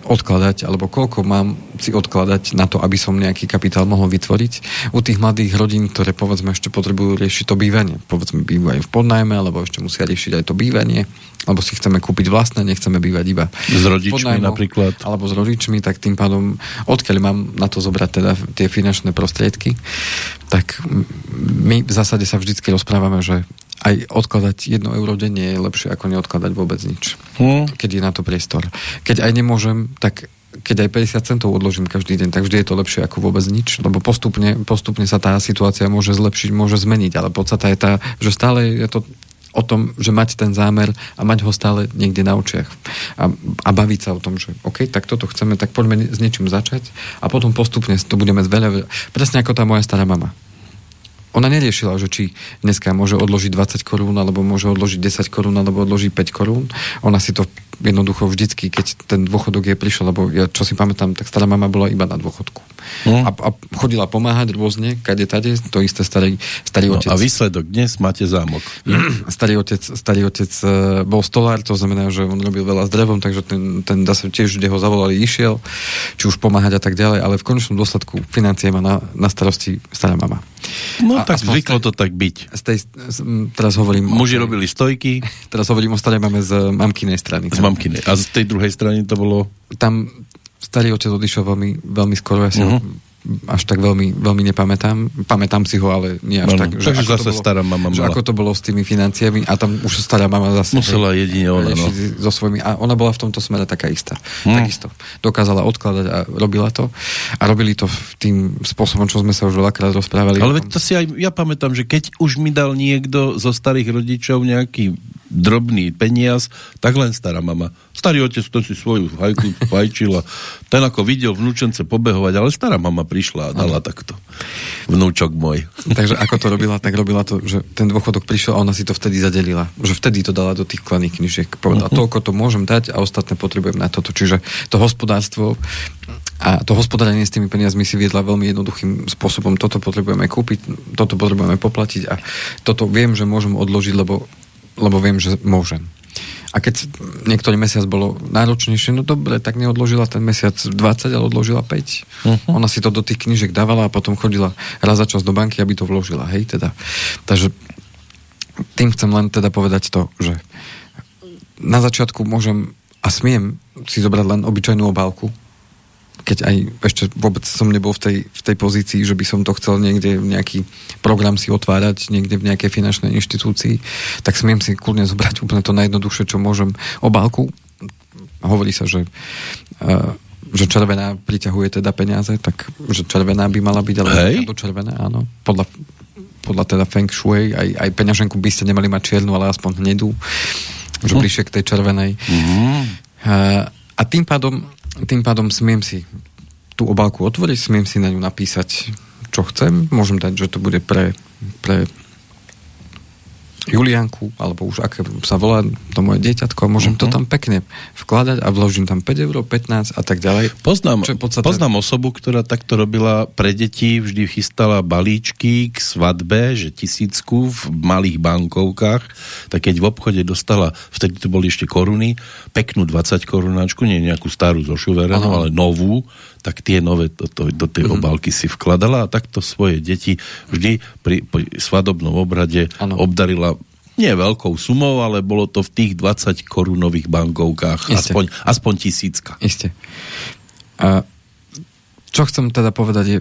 A: odkladať, alebo koľko mám si odkladať na to, aby som nejaký kapitál mohol vytvoriť. U tých mladých rodín, ktoré povedzme ešte potrebujú riešiť to bývanie, povedzme bývajú v podnajme, alebo ešte musia riešiť aj to bývanie, alebo si chceme kúpiť vlastné, nechceme bývať iba
B: s rodičmi podnajmo, napríklad.
A: Alebo s rodičmi, tak tým pádom, odkiaľ mám na to zobrať teda tie finančné prostriedky, tak my v zásade sa vždy rozprávame, že aj odkladať jedno euro denne je lepšie ako neodkladať vôbec nič. Hmm. Keď je na to priestor. Keď aj nemôžem, tak keď aj 50 centov odložím každý deň, tak vždy je to lepšie ako vôbec nič, lebo postupne, postupne sa tá situácia môže zlepšiť, môže zmeniť, ale podstata je tá, že stále je to o tom, že mať ten zámer a mať ho stále niekde na očiach. A, a baviť sa o tom, že OK, tak toto chceme, tak poďme s niečím začať a potom postupne to budeme veľa, veľa presne ako tá moja stará mama ona neriešila, že či dneska môže odložiť 20 korún, alebo môže odložiť 10 korún, alebo odložiť 5 korún. Ona si to jednoducho vždycky, keď ten dôchodok je prišiel, lebo ja čo si pamätám, tak stará mama bola iba na dôchodku. Mm. A, a chodila pomáhať rôzne, kade tade, to isté starý, starý
B: no,
A: otec.
B: A výsledok dnes máte zámok.
A: starý otec, starý otec e, bol stolár, to znamená, že on robil veľa s drevom, takže ten, ten dá sa tiež, kde ho zavolali, išiel, či už pomáhať a tak ďalej, ale v konečnom dôsledku financie má na, na starosti stará mama.
B: No a, tak zvyklo to tak byť.
A: Z tej, teraz hovorím...
B: Muži o, robili stojky.
A: Teraz hovorím o starej mame z mamkinej strany.
B: Z mamkinej. A z tej druhej strany to bolo?
A: Tam starý otec odišiel veľmi, veľmi skoro. Ja si uh-huh až tak veľmi, veľmi nepamätám. Pamätám si ho, ale nie až no, tak.
B: Že Takže zase bolo, stará mama
A: že ako to bolo s tými financiami a tam už stará mama zase...
B: Musela jedine ona, no.
A: So svojimi, a ona bola v tomto smere taká istá. Hmm. Takisto. Dokázala odkladať a robila to. A robili to tým spôsobom, čo sme sa už veľakrát rozprávali.
B: Ale to si aj ja pamätám, že keď už mi dal niekto zo starých rodičov nejaký drobný peniaz, tak len stará mama. Starý otec to si svoju hajku fajčil a ten ako videl vnúčence pobehovať, ale stará mama prišla a dala ano. takto. Vnúčok môj.
A: Takže ako to robila, tak robila to, že ten dôchodok prišiel a ona si to vtedy zadelila. Že vtedy to dala do tých klaných knižiek. Povedala, uh-huh. toľko to môžem dať a ostatné potrebujem na toto. Čiže to hospodárstvo a to hospodárenie s tými peniazmi si viedla veľmi jednoduchým spôsobom. Toto potrebujeme kúpiť, toto potrebujeme poplatiť a toto viem, že môžem odložiť, lebo lebo viem, že môžem. A keď niektorý mesiac bolo náročnejšie, no dobre, tak neodložila ten mesiac 20, ale odložila 5. Uh-huh. Mhm. Ona si to do tých knížek dávala a potom chodila raz za čas do banky, aby to vložila. Hej, teda. Takže tým chcem len teda povedať to, že na začiatku môžem a smiem si zobrať len obyčajnú obálku, keď aj ešte vôbec som nebol v tej, v tej pozícii, že by som to chcel niekde nejaký program si otvárať, niekde v nejakej finančnej inštitúcii, tak smiem si kľudne zobrať úplne to najjednoduchšie, čo môžem, obálku. Hovorí sa, že uh, že červená priťahuje teda peniaze, tak že červená by mala byť, ale
B: Hej.
A: to červená, áno. Podľa, podľa teda Feng Shui, aj, aj peňaženku by ste nemali mať čiernu, ale aspoň hnedú, že hm. bližšie k tej červenej. Mm. Uh, a tým pádom tým pádom smiem si tú obálku otvoriť, smiem si na ňu napísať, čo chcem. Môžem dať, že to bude pre, pre Julianku, alebo už aké sa volá to moje dieťatko, môžem uh-huh. to mhm. tam pekne vkladať a vložím tam 5 eur, 15 a tak ďalej.
B: Poznám, podstate... poznám osobu, ktorá takto robila pre deti, vždy chystala balíčky k svadbe, že tisícku v malých bankovkách, tak keď v obchode dostala, vtedy to boli ešte koruny, peknú 20 korunáčku, nie nejakú starú zo šuverenou, ale novú, tak tie nové to, to, do tej mm-hmm. obálky si vkladala a takto svoje deti vždy pri, pri svadobnom obrade ano. obdarila nie veľkou sumou, ale bolo to v tých 20 korunových bankovkách, aspoň, aspoň tisícka.
A: Isté. A čo chcem teda povedať je,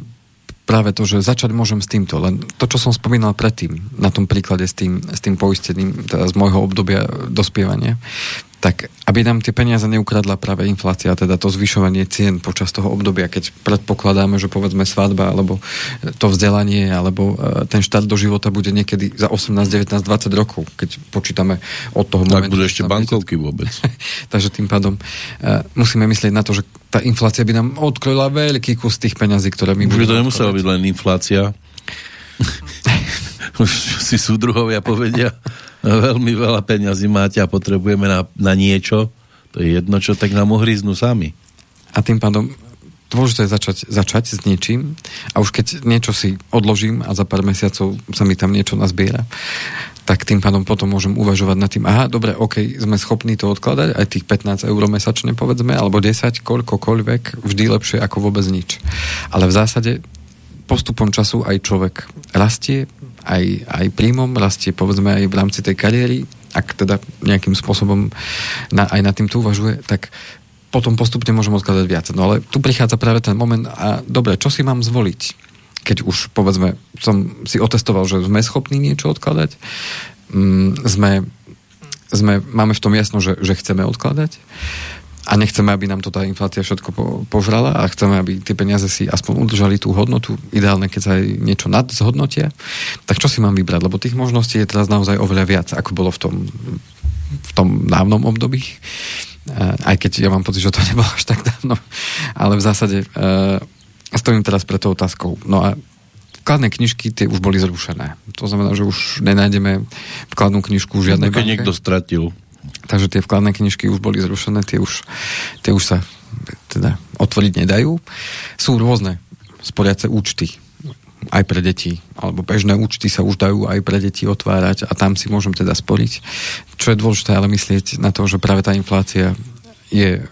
A: práve to, že začať môžem s týmto, len to, čo som spomínal predtým, na tom príklade s tým, s tým poistením, teda z môjho obdobia dospievania, tak aby nám tie peniaze neukradla práve inflácia, teda to zvyšovanie cien počas toho obdobia, keď predpokladáme, že povedzme svadba, alebo to vzdelanie, alebo e, ten štart do života bude niekedy za 18, 19, 20 rokov, keď počítame od toho
B: tak
A: momentu.
B: budú ešte bankovky vôbec.
A: Takže tým pádom uh, musíme myslieť na to, že tá inflácia by nám odkryla veľký kus tých peňazí, ktoré my
B: Už by to nemusela byť len inflácia. Už si súdruhovia povedia, veľmi veľa peňazí máte a potrebujeme na, na niečo, to je jedno, čo tak nám uhryznú sami.
A: A tým pádom dôležité je začať, začať s niečím a už keď niečo si odložím a za pár mesiacov sa mi tam niečo nazbiera, tak tým pádom potom môžem uvažovať nad tým, aha, dobre, ok, sme schopní to odkladať, aj tých 15 eur mesačne povedzme, alebo 10, koľkokoľvek, vždy lepšie ako vôbec nič. Ale v zásade postupom času aj človek rastie, aj, aj príjmom, rastie povedzme aj v rámci tej kariéry, ak teda nejakým spôsobom na, aj nad tým uvažuje, tak potom postupne môžem odkladať viac. No ale tu prichádza práve ten moment a dobre, čo si mám zvoliť? keď už povedzme som si otestoval, že sme schopní niečo odkladať, mm, sme, sme, máme v tom jasno, že, že chceme odkladať a nechceme, aby nám to tá inflácia všetko po, požrala a chceme, aby tie peniaze si aspoň udržali tú hodnotu, ideálne, keď sa aj niečo nadzhodnotia, tak čo si mám vybrať? Lebo tých možností je teraz naozaj oveľa viac, ako bolo v tom, v tom dávnom období. Aj keď ja mám pocit, že to nebolo až tak dávno. Ale v zásade uh, stojím teraz pre tou otázkou. No a vkladné knižky tie už boli zrušené. To znamená, že už nenájdeme vkladnú knižku v žiadnej
B: banke. niekto stratil.
A: Takže tie vkladné knižky už boli zrušené, tie už, tie už sa teda otvoriť nedajú. Sú rôzne sporiace účty aj pre deti, alebo bežné účty sa už dajú aj pre deti otvárať a tam si môžem teda sporiť. Čo je dôležité ale myslieť na to, že práve tá inflácia je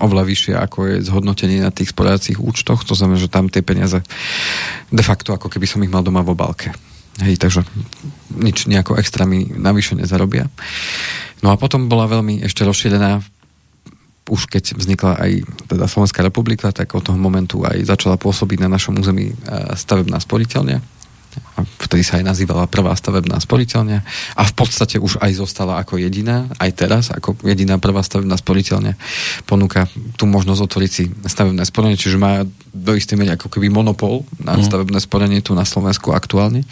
A: oveľa vyššie, ako je zhodnotenie na tých sporiacich účtoch. To znamená, že tam tie peniaze de facto ako keby som ich mal doma v obálke. Hej, takže nič nejako extra mi navyše nezarobia. No a potom bola veľmi ešte rozšírená už keď vznikla aj teda Slovenská republika, tak od toho momentu aj začala pôsobiť na našom území e, stavebná sporiteľňa vtedy sa aj nazývala prvá stavebná sporiteľňa a v podstate už aj zostala ako jediná, aj teraz, ako jediná prvá stavebná sporiteľňa ponúka tú možnosť otvoriť si stavebné sporenie, čiže má do istej miery ako keby monopol na mm. stavebné sporenie tu na Slovensku aktuálne.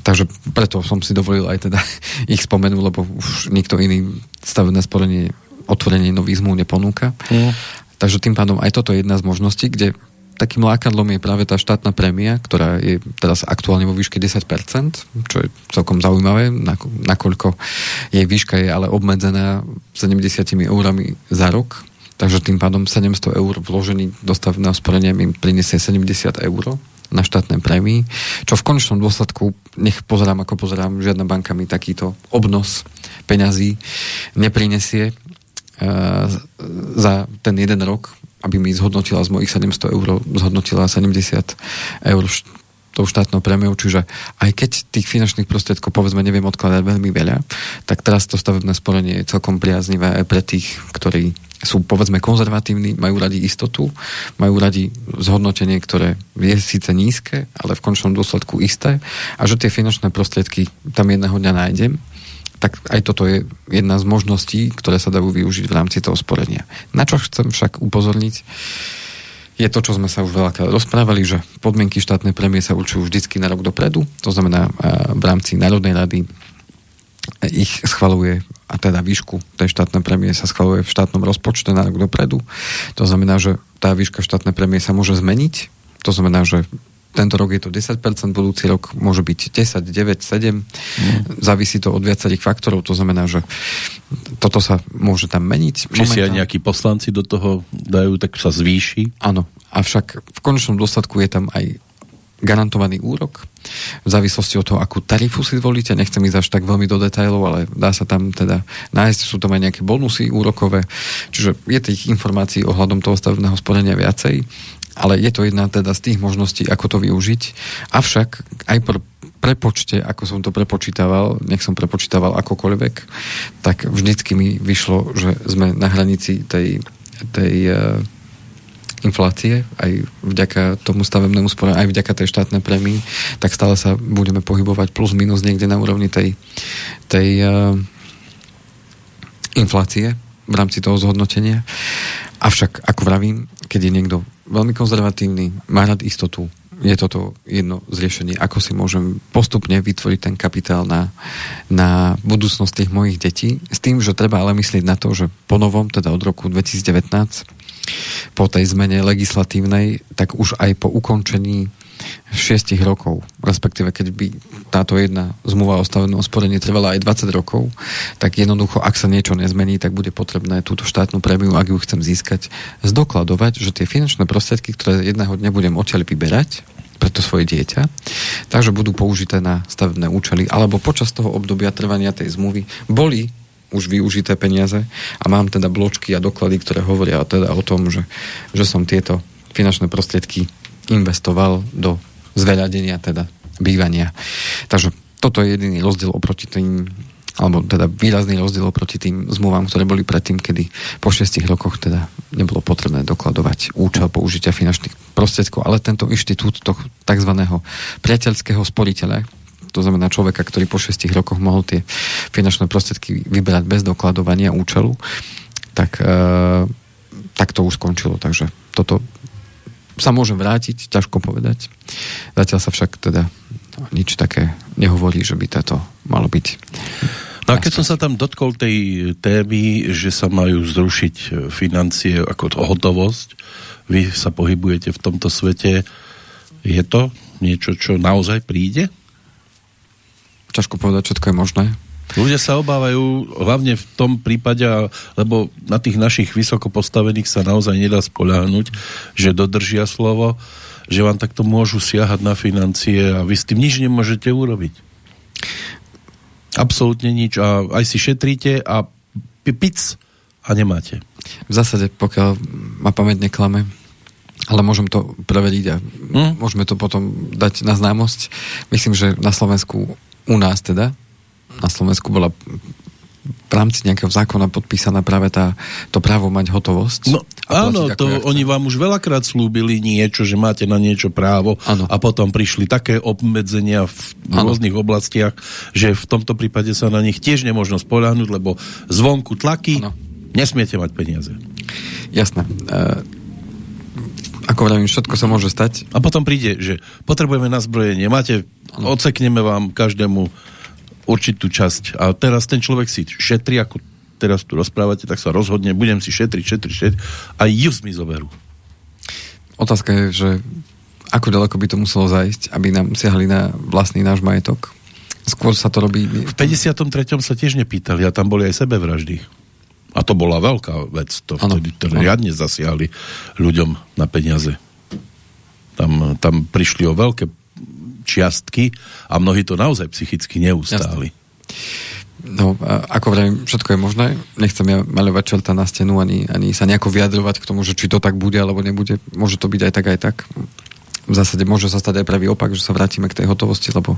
A: Takže preto som si dovolil aj teda ich spomenúť, lebo už nikto iný stavebné sporenie otvorenie nových zmluv neponúka. Mm. Takže tým pádom aj toto je jedna z možností, kde takým lákadlom je práve tá štátna prémia, ktorá je teraz aktuálne vo výške 10%, čo je celkom zaujímavé, nakoľko jej výška je ale obmedzená 70 eurami za rok, takže tým pádom 700 eur vložený do stavného sporenia mi priniesie 70 eur na štátnej prémii, čo v konečnom dôsledku, nech pozerám ako pozerám, žiadna banka mi takýto obnos peňazí neprinesie uh, za ten jeden rok, aby mi zhodnotila z mojich 700 eur, zhodnotila 70 eur tou štátnou prémiou, čiže aj keď tých finančných prostriedkov povedzme neviem odkladať veľmi veľa, tak teraz to stavebné sporenie je celkom priaznivé aj pre tých, ktorí sú povedzme konzervatívni, majú radi istotu, majú radi zhodnotenie, ktoré je síce nízke, ale v končnom dôsledku isté a že tie finančné prostriedky tam jedného dňa nájdem tak aj toto je jedna z možností, ktoré sa dajú využiť v rámci toho sporenia. Na čo chcem však upozorniť, je to, čo sme sa už veľakrát rozprávali, že podmienky štátnej prémie sa určujú vždycky na rok dopredu, to znamená v rámci Národnej rady ich schvaluje a teda výšku tej štátnej prémie sa schvaluje v štátnom rozpočte na rok dopredu. To znamená, že tá výška štátnej prémie sa môže zmeniť. To znamená, že tento rok je to 10%, budúci rok môže byť 10, 9, 7. Mm. Závisí to od viacerých faktorov, to znamená, že toto sa môže tam meniť.
B: Či si aj nejakí poslanci do toho dajú, tak sa zvýši?
A: Áno, avšak v konečnom dôsledku je tam aj garantovaný úrok v závislosti od toho, akú tarifu si zvolíte. Nechcem ísť až tak veľmi do detajlov, ale dá sa tam teda nájsť, sú tam aj nejaké bonusy úrokové, čiže je tých informácií ohľadom toho stavebného sporenia viacej ale je to jedna teda z tých možností, ako to využiť. Avšak aj pre prepočte, ako som to prepočítaval, nech som prepočítaval akokoľvek, tak vždycky mi vyšlo, že sme na hranici tej, tej uh, inflácie, aj vďaka tomu stavebnému sporu, aj vďaka tej štátnej prémii, tak stále sa budeme pohybovať plus minus niekde na úrovni tej, tej uh, inflácie v rámci toho zhodnotenia. Avšak, ako vravím, keď je niekto veľmi konzervatívny, má rád istotu, je toto jedno z riešení, ako si môžem postupne vytvoriť ten kapitál na, na budúcnosť tých mojich detí, s tým, že treba ale myslieť na to, že po novom, teda od roku 2019, po tej zmene legislatívnej, tak už aj po ukončení 6 rokov, respektíve keď by táto jedna zmluva o stavebnom sporení trvala aj 20 rokov, tak jednoducho, ak sa niečo nezmení, tak bude potrebné túto štátnu prémiu, ak ju chcem získať, zdokladovať, že tie finančné prostriedky, ktoré jedného dňa budem odtiaľ vyberať, pre to svoje dieťa, takže budú použité na stavebné účely, alebo počas toho obdobia trvania tej zmluvy boli už využité peniaze a mám teda bločky a doklady, ktoré hovoria teda o tom, že, že som tieto finančné prostriedky investoval do zveľadenia teda bývania. Takže toto je jediný rozdiel oproti tým alebo teda výrazný rozdiel oproti tým zmluvám, ktoré boli predtým, kedy po šiestich rokoch teda nebolo potrebné dokladovať účel použitia finančných prostriedkov, ale tento inštitút toho tzv. priateľského sporiteľa, to znamená človeka, ktorý po šiestich rokoch mohol tie finančné prostriedky vyberať bez dokladovania účelu, tak, e, tak to už skončilo. Takže toto sa môžem vrátiť, ťažko povedať. Zatiaľ sa však teda nič také nehovorí, že by toto malo byť
B: No a keď som sa tam dotkol tej témy, že sa majú zrušiť financie ako to hotovosť, vy sa pohybujete v tomto svete, je to niečo, čo naozaj príde?
A: Ťažko povedať, všetko je možné.
B: Ľudia sa obávajú, hlavne v tom prípade, lebo na tých našich vysoko postavených sa naozaj nedá spoľahnúť, že dodržia slovo, že vám takto môžu siahať na financie a vy s tým nič nemôžete urobiť absolútne nič a aj si šetríte a pic a nemáte.
A: V zásade, pokiaľ ma pamäť neklame, ale môžem to preveriť a hmm? môžeme to potom dať na známosť. Myslím, že na Slovensku, u nás teda, na Slovensku bola v rámci nejakého zákona podpísaná práve tá, to právo mať hotovosť.
B: No áno, to ja oni vám už veľakrát slúbili niečo, že máte na niečo právo ano. a potom prišli také obmedzenia v ano. rôznych oblastiach, že v tomto prípade sa na nich tiež nemôžno spoľahnúť, lebo zvonku tlaky ano. nesmiete mať peniaze.
A: Jasné. E, ako vravím, všetko sa môže stať.
B: A potom príde, že potrebujeme na zbrojenie, máte, ano. odsekneme vám každému určitú časť. A teraz ten človek si šetri, ako teraz tu rozprávate, tak sa rozhodne, budem si šetriť, šetriť, šetriť a just mi zoberú.
A: Otázka je, že ako ďaleko by to muselo zajsť, aby nám siahli na vlastný náš majetok? Skôr sa to robí...
B: V 53. sa tiež nepýtali a tam boli aj sebevraždy. A to bola veľká vec. To ano. vtedy to riadne zasiahli ľuďom na peniaze. Tam, tam prišli o veľké čiastky a mnohí to naozaj psychicky neustáli.
A: No, ako vravím, všetko je možné. Nechcem ja maľovať čelta na stenu, ani, ani sa nejako vyjadrovať k tomu, že či to tak bude, alebo nebude. Môže to byť aj tak, aj tak v zásade môže sa stať aj pravý opak, že sa vrátime k tej hotovosti, lebo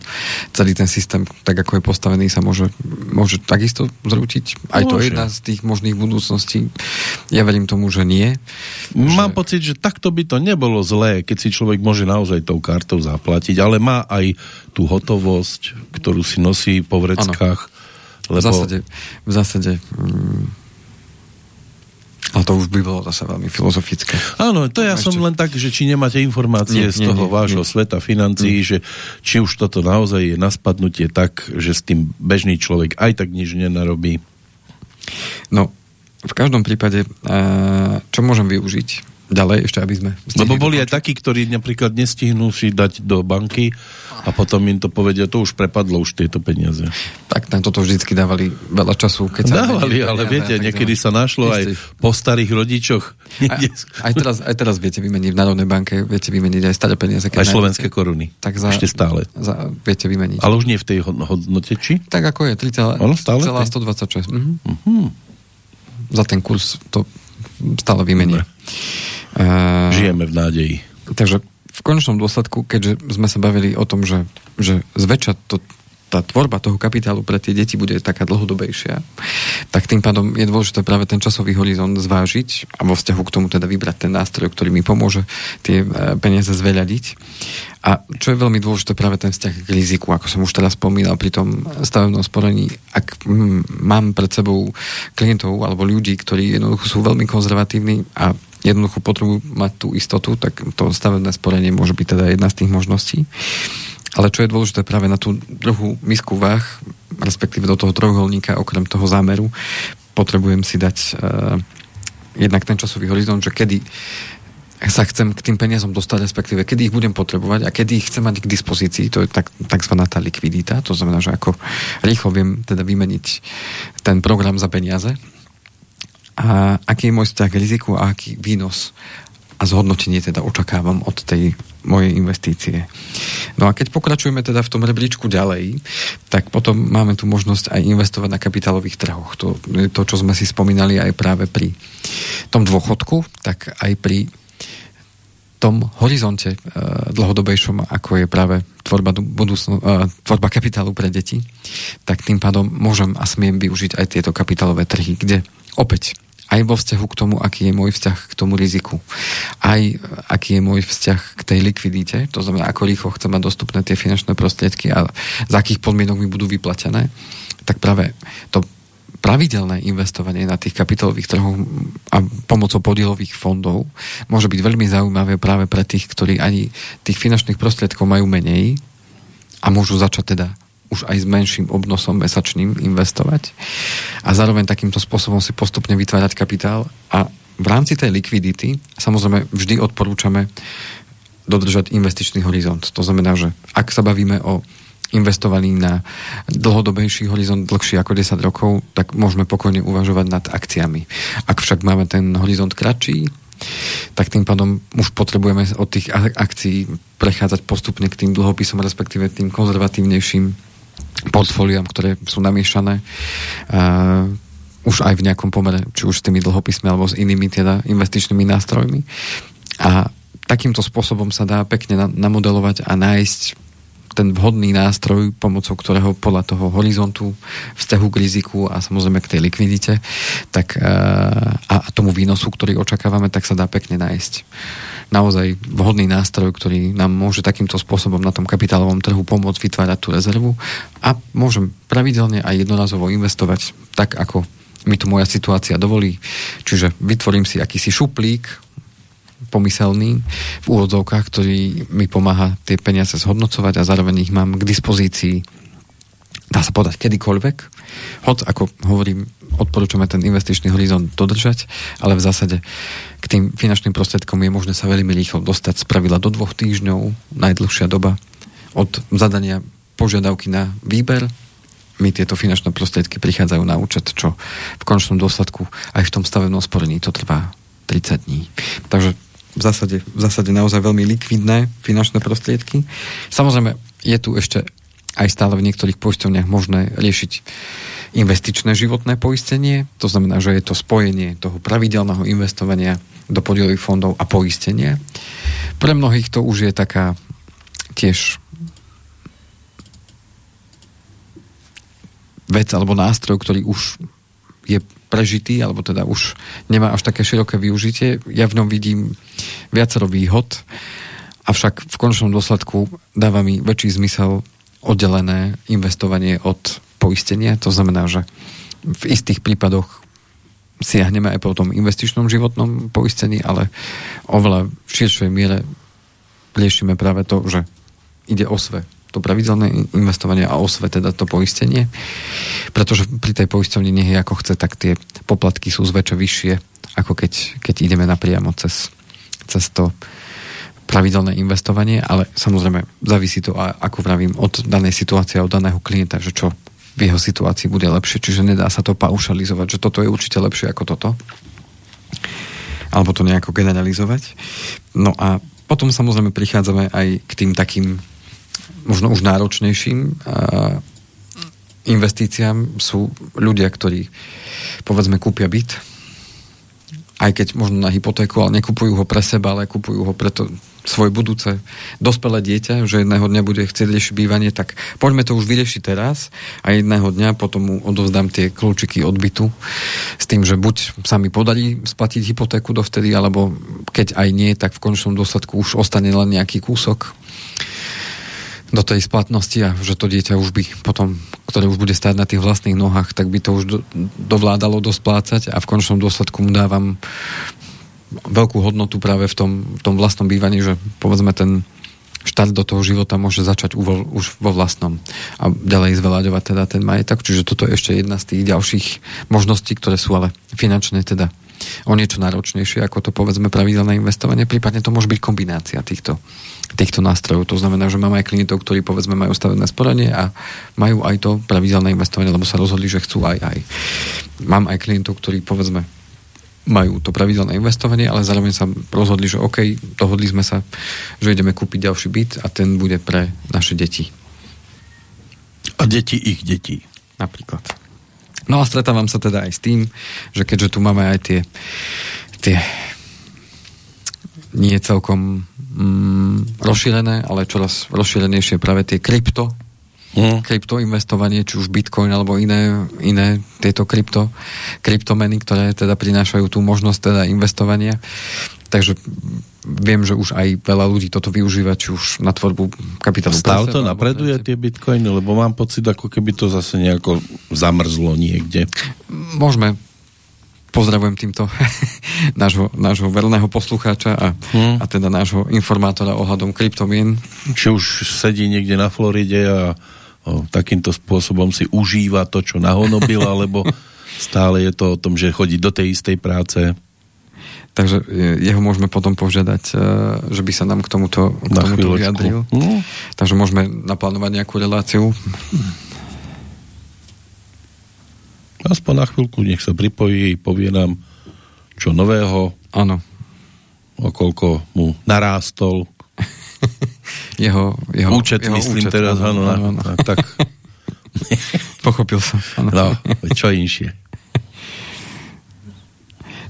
A: celý ten systém, tak ako je postavený, sa môže, môže takisto zrútiť. Aj môže. to je jedna z tých možných budúcností. Ja verím tomu, že nie.
B: Mám že... pocit, že takto by to nebolo zlé, keď si človek môže naozaj tou kartou zaplatiť, ale má aj tú hotovosť, ktorú si nosí po vreckách.
A: Lebo... V zásade, v zásade mm, a to už by bolo zase veľmi filozofické.
B: Áno, to ja som len tak, že či nemáte informácie nie, z toho nie, vášho nie. sveta financií, nie. že či už toto naozaj je na spadnutie tak, že s tým bežný človek aj tak nič nenarobí.
A: No, v každom prípade, čo môžem využiť? Ďalej, ešte aby sme...
B: Lebo boli aj takí, ktorí napríklad nestihnú si dať do banky a potom im to povedia, to už prepadlo už tieto peniaze.
A: Tak tam toto vždycky dávali veľa času. Keď
B: sa dávali, ale peniaze, viete, niekedy sa našlo aj po starých rodičoch.
A: Aj, aj, teraz, aj teraz viete vymeniť v Národnej banke, viete vymeniť aj staré peniaze.
B: Aj slovenské koruny. Tak za, Ešte stále.
A: Za, viete vymeniť.
B: Ale už nie v tej hodnote, či?
A: Tak ako je, 3,126. Mhm. Uh-huh. Za ten kurz to stále vymení.
B: Žijeme v nádeji.
A: Takže v konečnom dôsledku, keďže sme sa bavili o tom, že, že zväčša to tá tvorba toho kapitálu pre tie deti bude taká dlhodobejšia, tak tým pádom je dôležité práve ten časový horizont zvážiť a vo vzťahu k tomu teda vybrať ten nástroj, ktorý mi pomôže tie e, peniaze zveľadiť. A čo je veľmi dôležité, práve ten vzťah k riziku, ako som už teraz spomínal pri tom stavebnom sporení, ak mám pred sebou klientov alebo ľudí, ktorí jednoducho sú veľmi konzervatívni a jednoducho potrebujú mať tú istotu, tak to stavebné sporenie môže byť teda jedna z tých možností. Ale čo je dôležité práve na tú druhú misku váh, respektíve do toho trojuholníka, okrem toho zámeru, potrebujem si dať uh, jednak ten časový horizont, že kedy sa chcem k tým peniazom dostať, respektíve kedy ich budem potrebovať a kedy ich chcem mať k dispozícii, to je tak, takzvaná tá likvidita, to znamená, že ako rýchlo viem teda vymeniť ten program za peniaze a aký je môj vzťah k riziku a aký výnos a zhodnotenie teda očakávam od tej mojej investície. No a keď pokračujeme teda v tom rebríčku ďalej, tak potom máme tu možnosť aj investovať na kapitálových trhoch. To, to čo sme si spomínali aj práve pri tom dôchodku, tak aj pri tom horizonte uh, dlhodobejšom, ako je práve tvorba, budúcno, uh, tvorba kapitálu pre deti, tak tým pádom môžem a smiem využiť aj tieto kapitálové trhy, kde opäť aj vo vzťahu k tomu, aký je môj vzťah k tomu riziku. Aj aký je môj vzťah k tej likvidite, to znamená, ako rýchlo chcem mať dostupné tie finančné prostriedky a z akých podmienok mi budú vyplatené, tak práve to pravidelné investovanie na tých kapitálových trhoch a pomocou podielových fondov môže byť veľmi zaujímavé práve pre tých, ktorí ani tých finančných prostriedkov majú menej a môžu začať teda už aj s menším obnosom mesačným investovať a zároveň takýmto spôsobom si postupne vytvárať kapitál a v rámci tej likvidity samozrejme vždy odporúčame dodržať investičný horizont. To znamená, že ak sa bavíme o investovaní na dlhodobejší horizont, dlhší ako 10 rokov, tak môžeme pokojne uvažovať nad akciami. Ak však máme ten horizont kratší, tak tým pádom už potrebujeme od tých akcií prechádzať postupne k tým dlhopisom, respektíve tým konzervatívnejším portfóliám, ktoré sú namiešané uh, už aj v nejakom pomere, či už s tými dlhopismi alebo s inými teda investičnými nástrojmi. A takýmto spôsobom sa dá pekne namodelovať a nájsť ten vhodný nástroj, pomocou ktorého podľa toho horizontu, vzťahu k riziku a samozrejme k tej likvidite tak, a tomu výnosu, ktorý očakávame, tak sa dá pekne nájsť naozaj vhodný nástroj, ktorý nám môže takýmto spôsobom na tom kapitálovom trhu pomôcť vytvárať tú rezervu a môžem pravidelne aj jednorazovo investovať tak, ako mi to moja situácia dovolí. Čiže vytvorím si akýsi šuplík pomyselný v úvodzovkách, ktorý mi pomáha tie peniaze zhodnocovať a zároveň ich mám k dispozícii dá sa podať kedykoľvek. Hoď, ako hovorím, odporúčame ten investičný horizont dodržať, ale v zásade k tým finančným prostriedkom je možné sa veľmi rýchlo dostať z pravidla do dvoch týždňov, najdlhšia doba od zadania požiadavky na výber mi tieto finančné prostriedky prichádzajú na účet, čo v končnom dôsledku aj v tom stavebnom sporení to trvá 30 dní. Takže v zásade, v zásade naozaj veľmi likvidné finančné prostriedky. Samozrejme, je tu ešte aj stále v niektorých poisťovniach možné riešiť investičné životné poistenie, to znamená, že je to spojenie toho pravidelného investovania do podielových fondov a poistenia. Pre mnohých to už je taká tiež vec alebo nástroj, ktorý už je prežitý, alebo teda už nemá až také široké využitie. Ja v ňom vidím viacero výhod, avšak v končnom dôsledku dáva mi väčší zmysel oddelené investovanie od poistenia. To znamená, že v istých prípadoch siahneme aj po tom investičnom životnom poistení, ale oveľa v širšej miere riešime práve to, že ide o sve to pravidelné investovanie a osve teda to poistenie. Pretože pri tej poistovni nie je ako chce, tak tie poplatky sú zväčša vyššie, ako keď, keď ideme napriamo cez, cez to pravidelné investovanie, ale samozrejme závisí to, ako vravím, od danej situácie, od daného klienta, že čo v jeho situácii bude lepšie, čiže nedá sa to paušalizovať, že toto je určite lepšie ako toto. Alebo to nejako generalizovať. No a potom samozrejme prichádzame aj k tým takým možno už náročnejším investíciám sú ľudia, ktorí povedzme kúpia byt. Aj keď možno na hypotéku, ale nekupujú ho pre seba, ale kupujú ho preto, svoje budúce dospelé dieťa, že jedného dňa bude chcieť riešiť bývanie, tak poďme to už vyriešiť teraz a jedného dňa potom mu odovzdám tie kľúčiky od bytu s tým, že buď sa mi podarí splatiť hypotéku dovtedy, alebo keď aj nie, tak v končnom dôsledku už ostane len nejaký kúsok do tej splatnosti a že to dieťa už by potom, ktoré už bude stáť na tých vlastných nohách, tak by to už do, dovládalo dosplácať a v končnom dôsledku mu dávam veľkú hodnotu práve v tom, v tom vlastnom bývaní, že povedzme ten štart do toho života môže začať uvo, už vo vlastnom a ďalej zveľaďovať teda ten majetok, čiže toto je ešte jedna z tých ďalších možností, ktoré sú ale finančné teda o niečo náročnejšie ako to povedzme pravidelné investovanie, prípadne to môže byť kombinácia týchto, týchto nástrojov. To znamená, že mám aj klientov, ktorí povedzme majú stavené sporanie a majú aj to pravidelné investovanie, lebo sa rozhodli, že chcú aj aj. Mám aj klientov, ktorí povedzme majú to pravidelné investovanie, ale zároveň sa rozhodli, že OK, dohodli sme sa, že ideme kúpiť ďalší byt a ten bude pre naše deti.
B: A deti ich detí.
A: Napríklad. No a stretávam sa teda aj s tým, že keďže tu máme aj tie, tie nie celkom mm, rozšírené, ale čoraz rozšírenejšie práve tie krypto mm. kryptoinvestovanie, či už bitcoin alebo iné, iné tieto krypto, kryptomeny, ktoré teda prinášajú tú možnosť teda investovania. Takže viem, že už aj veľa ľudí toto využíva, či už na tvorbu kapitálu.
B: Stále to napreduje tie bitcoiny, lebo mám pocit, ako keby to zase nejako zamrzlo niekde.
A: Môžeme pozdravujem týmto nášho, nášho verného poslucháča a, hmm. a teda nášho informátora ohľadom kryptomien.
B: Či už sedí niekde na Floride a o, takýmto spôsobom si užíva to, čo nahonobil, alebo stále je to o tom, že chodí do tej istej práce.
A: Takže jeho môžeme potom požiadať, e, že by sa nám k tomuto, k tomuto vyjadril. No. Takže môžeme naplánovať nejakú reláciu.
B: Aspoň na chvíľku nech sa pripojí, povie nám čo nového.
A: Áno.
B: Okoľko mu narástol
A: jeho, jeho
B: účet, jeho myslím účet, teraz, áno, áno, áno. tak.
A: Pochopil som. Áno.
B: No, čo inšie.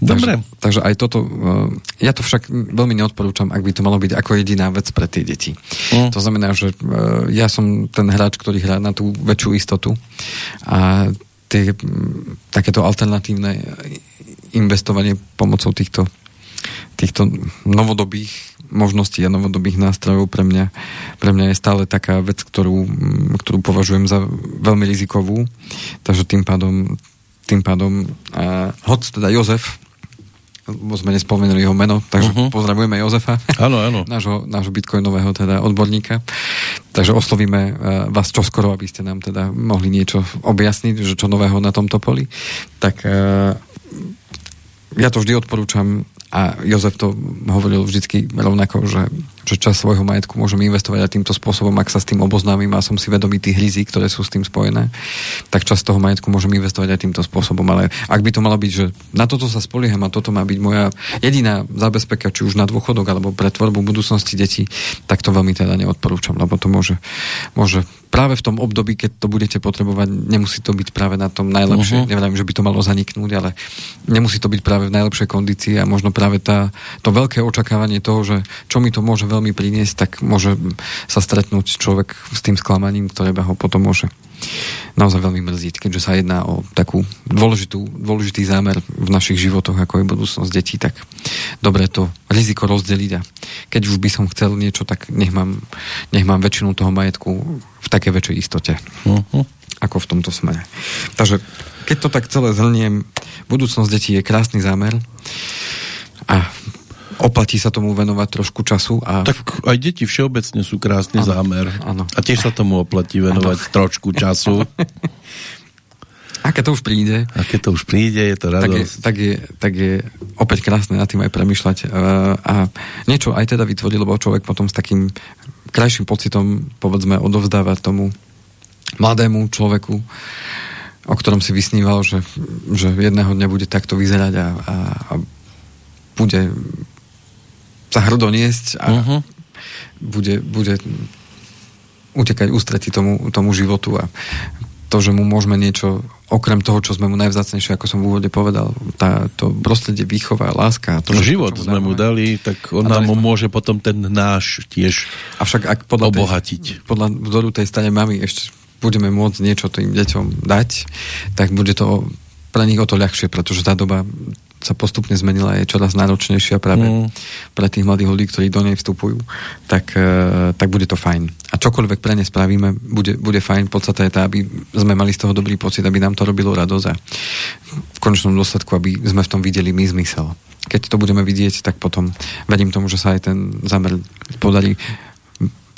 A: Dobre. Takže, takže aj toto, eh, ja to však veľmi neodporúčam, ak by to malo byť ako jediná vec pre tie deti. Mm. To znamená, že eh, ja som ten hráč, ktorý hrá na tú väčšiu istotu a tie takéto alternatívne investovanie pomocou týchto, týchto novodobých možností a novodobých nástrojov pre mňa, pre mňa je stále taká vec, ktorú, ktorú považujem za veľmi rizikovú. Takže tým pádom, tým pádom uh, hoď teda Jozef, sme nespomenuli jeho meno, takže uh-huh. pozdravujeme Jozefa,
B: áno, áno.
A: nášho, nášho bitcoinového teda odborníka. Takže oslovíme uh, vás čoskoro, aby ste nám teda mohli niečo objasniť, že čo nového na tomto poli. Tak uh, ja to vždy odporúčam a Jozef to hovoril vždycky rovnako, že, že čas svojho majetku môžem investovať aj týmto spôsobom, ak sa s tým oboznámim a som si vedomý tých rizík, ktoré sú s tým spojené, tak čas toho majetku môžem investovať aj týmto spôsobom. Ale ak by to malo byť, že na toto sa spolieham a toto má byť moja jediná zabezpeka, či už na dôchodok alebo pre tvorbu budúcnosti detí, tak to veľmi teda neodporúčam, lebo to môže, môže práve v tom období, keď to budete potrebovať, nemusí to byť práve na tom najlepšie. Uh-huh. Neviem, že by to malo zaniknúť, ale nemusí to byť práve v najlepšej kondícii a možno práve tá, to veľké očakávanie toho, že čo mi to môže veľmi priniesť, tak môže sa stretnúť človek s tým sklamaním, ktoré ho potom môže naozaj veľmi mrziť, keďže sa jedná o takú dôležitú, dôležitý zámer v našich životoch, ako je budúcnosť detí, tak dobre to riziko rozdeliť a keď už by som chcel niečo, tak nech mám, nech mám väčšinu toho majetku v také väčšej istote. Uh-huh. Ako v tomto smere. Takže keď to tak celé zhrniem, budúcnosť detí je krásny zámer a oplatí sa tomu venovať trošku času. A...
B: Tak aj deti všeobecne sú krásny ano, zámer.
A: Ano.
B: A tiež sa tomu oplatí venovať ano. trošku času.
A: A keď to už príde...
B: A keď to už príde, je to
A: radosť. Tak je, tak je, tak je opäť krásne nad tým aj premyšľať. A, a niečo aj teda vytvorí, lebo človek potom s takým krajším pocitom, povedzme, odovzdáva tomu mladému človeku, o ktorom si vysníval, že, že jedného dňa bude takto vyzerať a, a, a bude sa hrdo niesť a uh-huh. bude, bude utekať ústretí tomu, tomu životu a to, že mu môžeme niečo okrem toho, čo sme mu najvzácnejšie, ako som v úvode povedal, tá, to prostredie výchova, láska. To,
B: no, život sme mu dali, tak on nám sme... môže potom ten náš tiež Avšak ak podľa obohatiť.
A: Tej, podľa vzoru tej stane mamy ešte budeme môcť niečo tým deťom dať, tak bude to pre nich o to ľahšie, pretože tá doba sa postupne zmenila, je čoraz náročnejšia práve mm. pre tých mladých ľudí, ktorí do nej vstupujú, tak, e, tak bude to fajn. A čokoľvek pre ne spravíme, bude, bude fajn. Podstata je tá, aby sme mali z toho dobrý pocit, aby nám to robilo radosť a v konečnom dôsledku, aby sme v tom videli my zmysel. Keď to budeme vidieť, tak potom verím tomu, že sa aj ten zámer podarí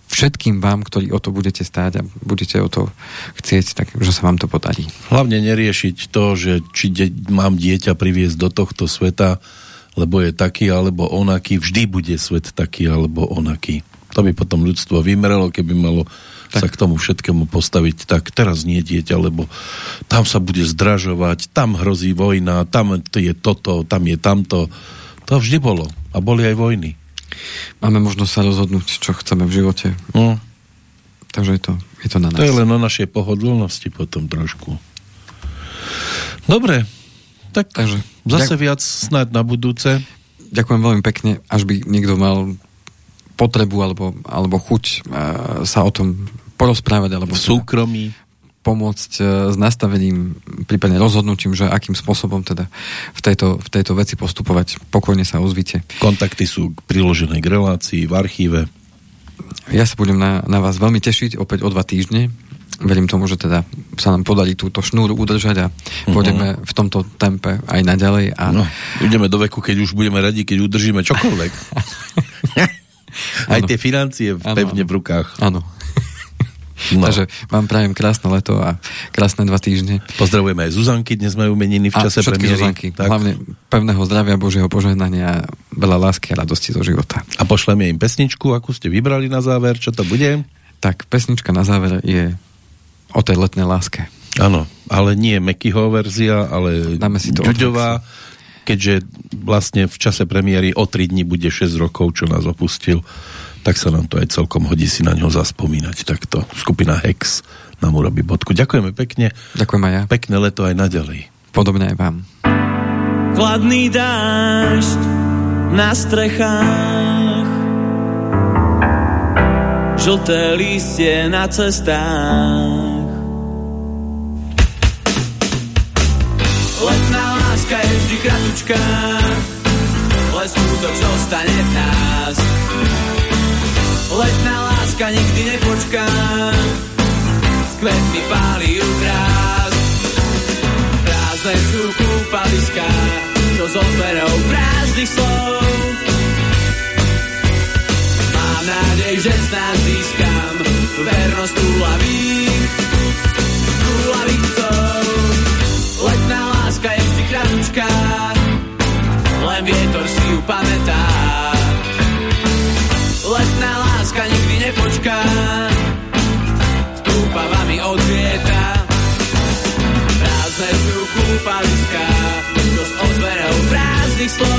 A: všetkým vám, ktorí o to budete stáť a budete o to chcieť, tak že sa vám to podarí.
B: Hlavne neriešiť to, že či de- mám dieťa priviesť do tohto sveta, lebo je taký alebo onaký, vždy bude svet taký alebo onaký. To by potom ľudstvo vymrelo, keby malo tak. sa k tomu všetkému postaviť tak teraz nie dieťa, lebo tam sa bude zdražovať, tam hrozí vojna, tam je toto, tam je tamto. To vždy bolo. A boli aj vojny
A: máme možnosť sa rozhodnúť, čo chceme v živote. No. Takže je to, je to na nás.
B: To je len o našej pohodlnosti potom trošku. Dobre, tak Takže, zase ďak... viac snáď na budúce.
A: Ďakujem veľmi pekne, až by niekto mal potrebu alebo, alebo chuť uh, sa o tom porozprávať. Alebo
B: v súkromí
A: pomôcť e, s nastavením, prípadne rozhodnutím, že akým spôsobom teda v tejto, v tejto veci postupovať. Pokojne sa ozvite.
B: Kontakty sú priložené k relácii v archíve.
A: Ja sa budem na, na vás veľmi tešiť opäť o dva týždne. Verím tomu, že teda sa nám podarí túto šnúru udržať a uh-huh. pôjdeme v tomto tempe aj naďalej. A... No,
B: ideme do veku, keď už budeme radi, keď udržíme čokoľvek. aj tie financie pevne v rukách.
A: Áno. No. Takže vám prajem krásne leto a krásne dva týždne.
B: Pozdravujeme aj Zuzanky, dnes majú meniny v čase
A: a premiéry. Zuzanky, tak. hlavne pevného zdravia, Božieho požehnania, veľa lásky a radosti do života.
B: A pošleme im pesničku, akú ste vybrali na záver, čo to bude?
A: Tak, pesnička na záver je o tej letnej láske.
B: Áno, ale nie Mekyho verzia, ale Dáme si to Ďuďová, keďže vlastne v čase premiéry o 3 dní bude 6 rokov, čo nás opustil tak sa nám to aj celkom hodí si na ňo zaspomínať. Takto skupina Hex nám urobí bodku. Ďakujeme pekne.
A: Ďakujem aj ja.
B: Pekné leto aj naďalej.
A: Podobne aj vám.
D: Chladný dážď na strechách Žlté lístie na cestách Letná láska je vždy kratučká Ale skutok zostane v nás Letná láska nikdy nepočká. S kvetmi páli ukrás Prázdne sú kúpaliská Čo so zberou prázdnych slov. Mám nádej, že snáď získam Vernosť túlavých chcov Letná láska je vždy kratučká Len vietor si ju pamätá nikdy nepočká, stúpa vami odvieta. Prázdne sú kúpaliská, čo s ozverou prázdnych slov.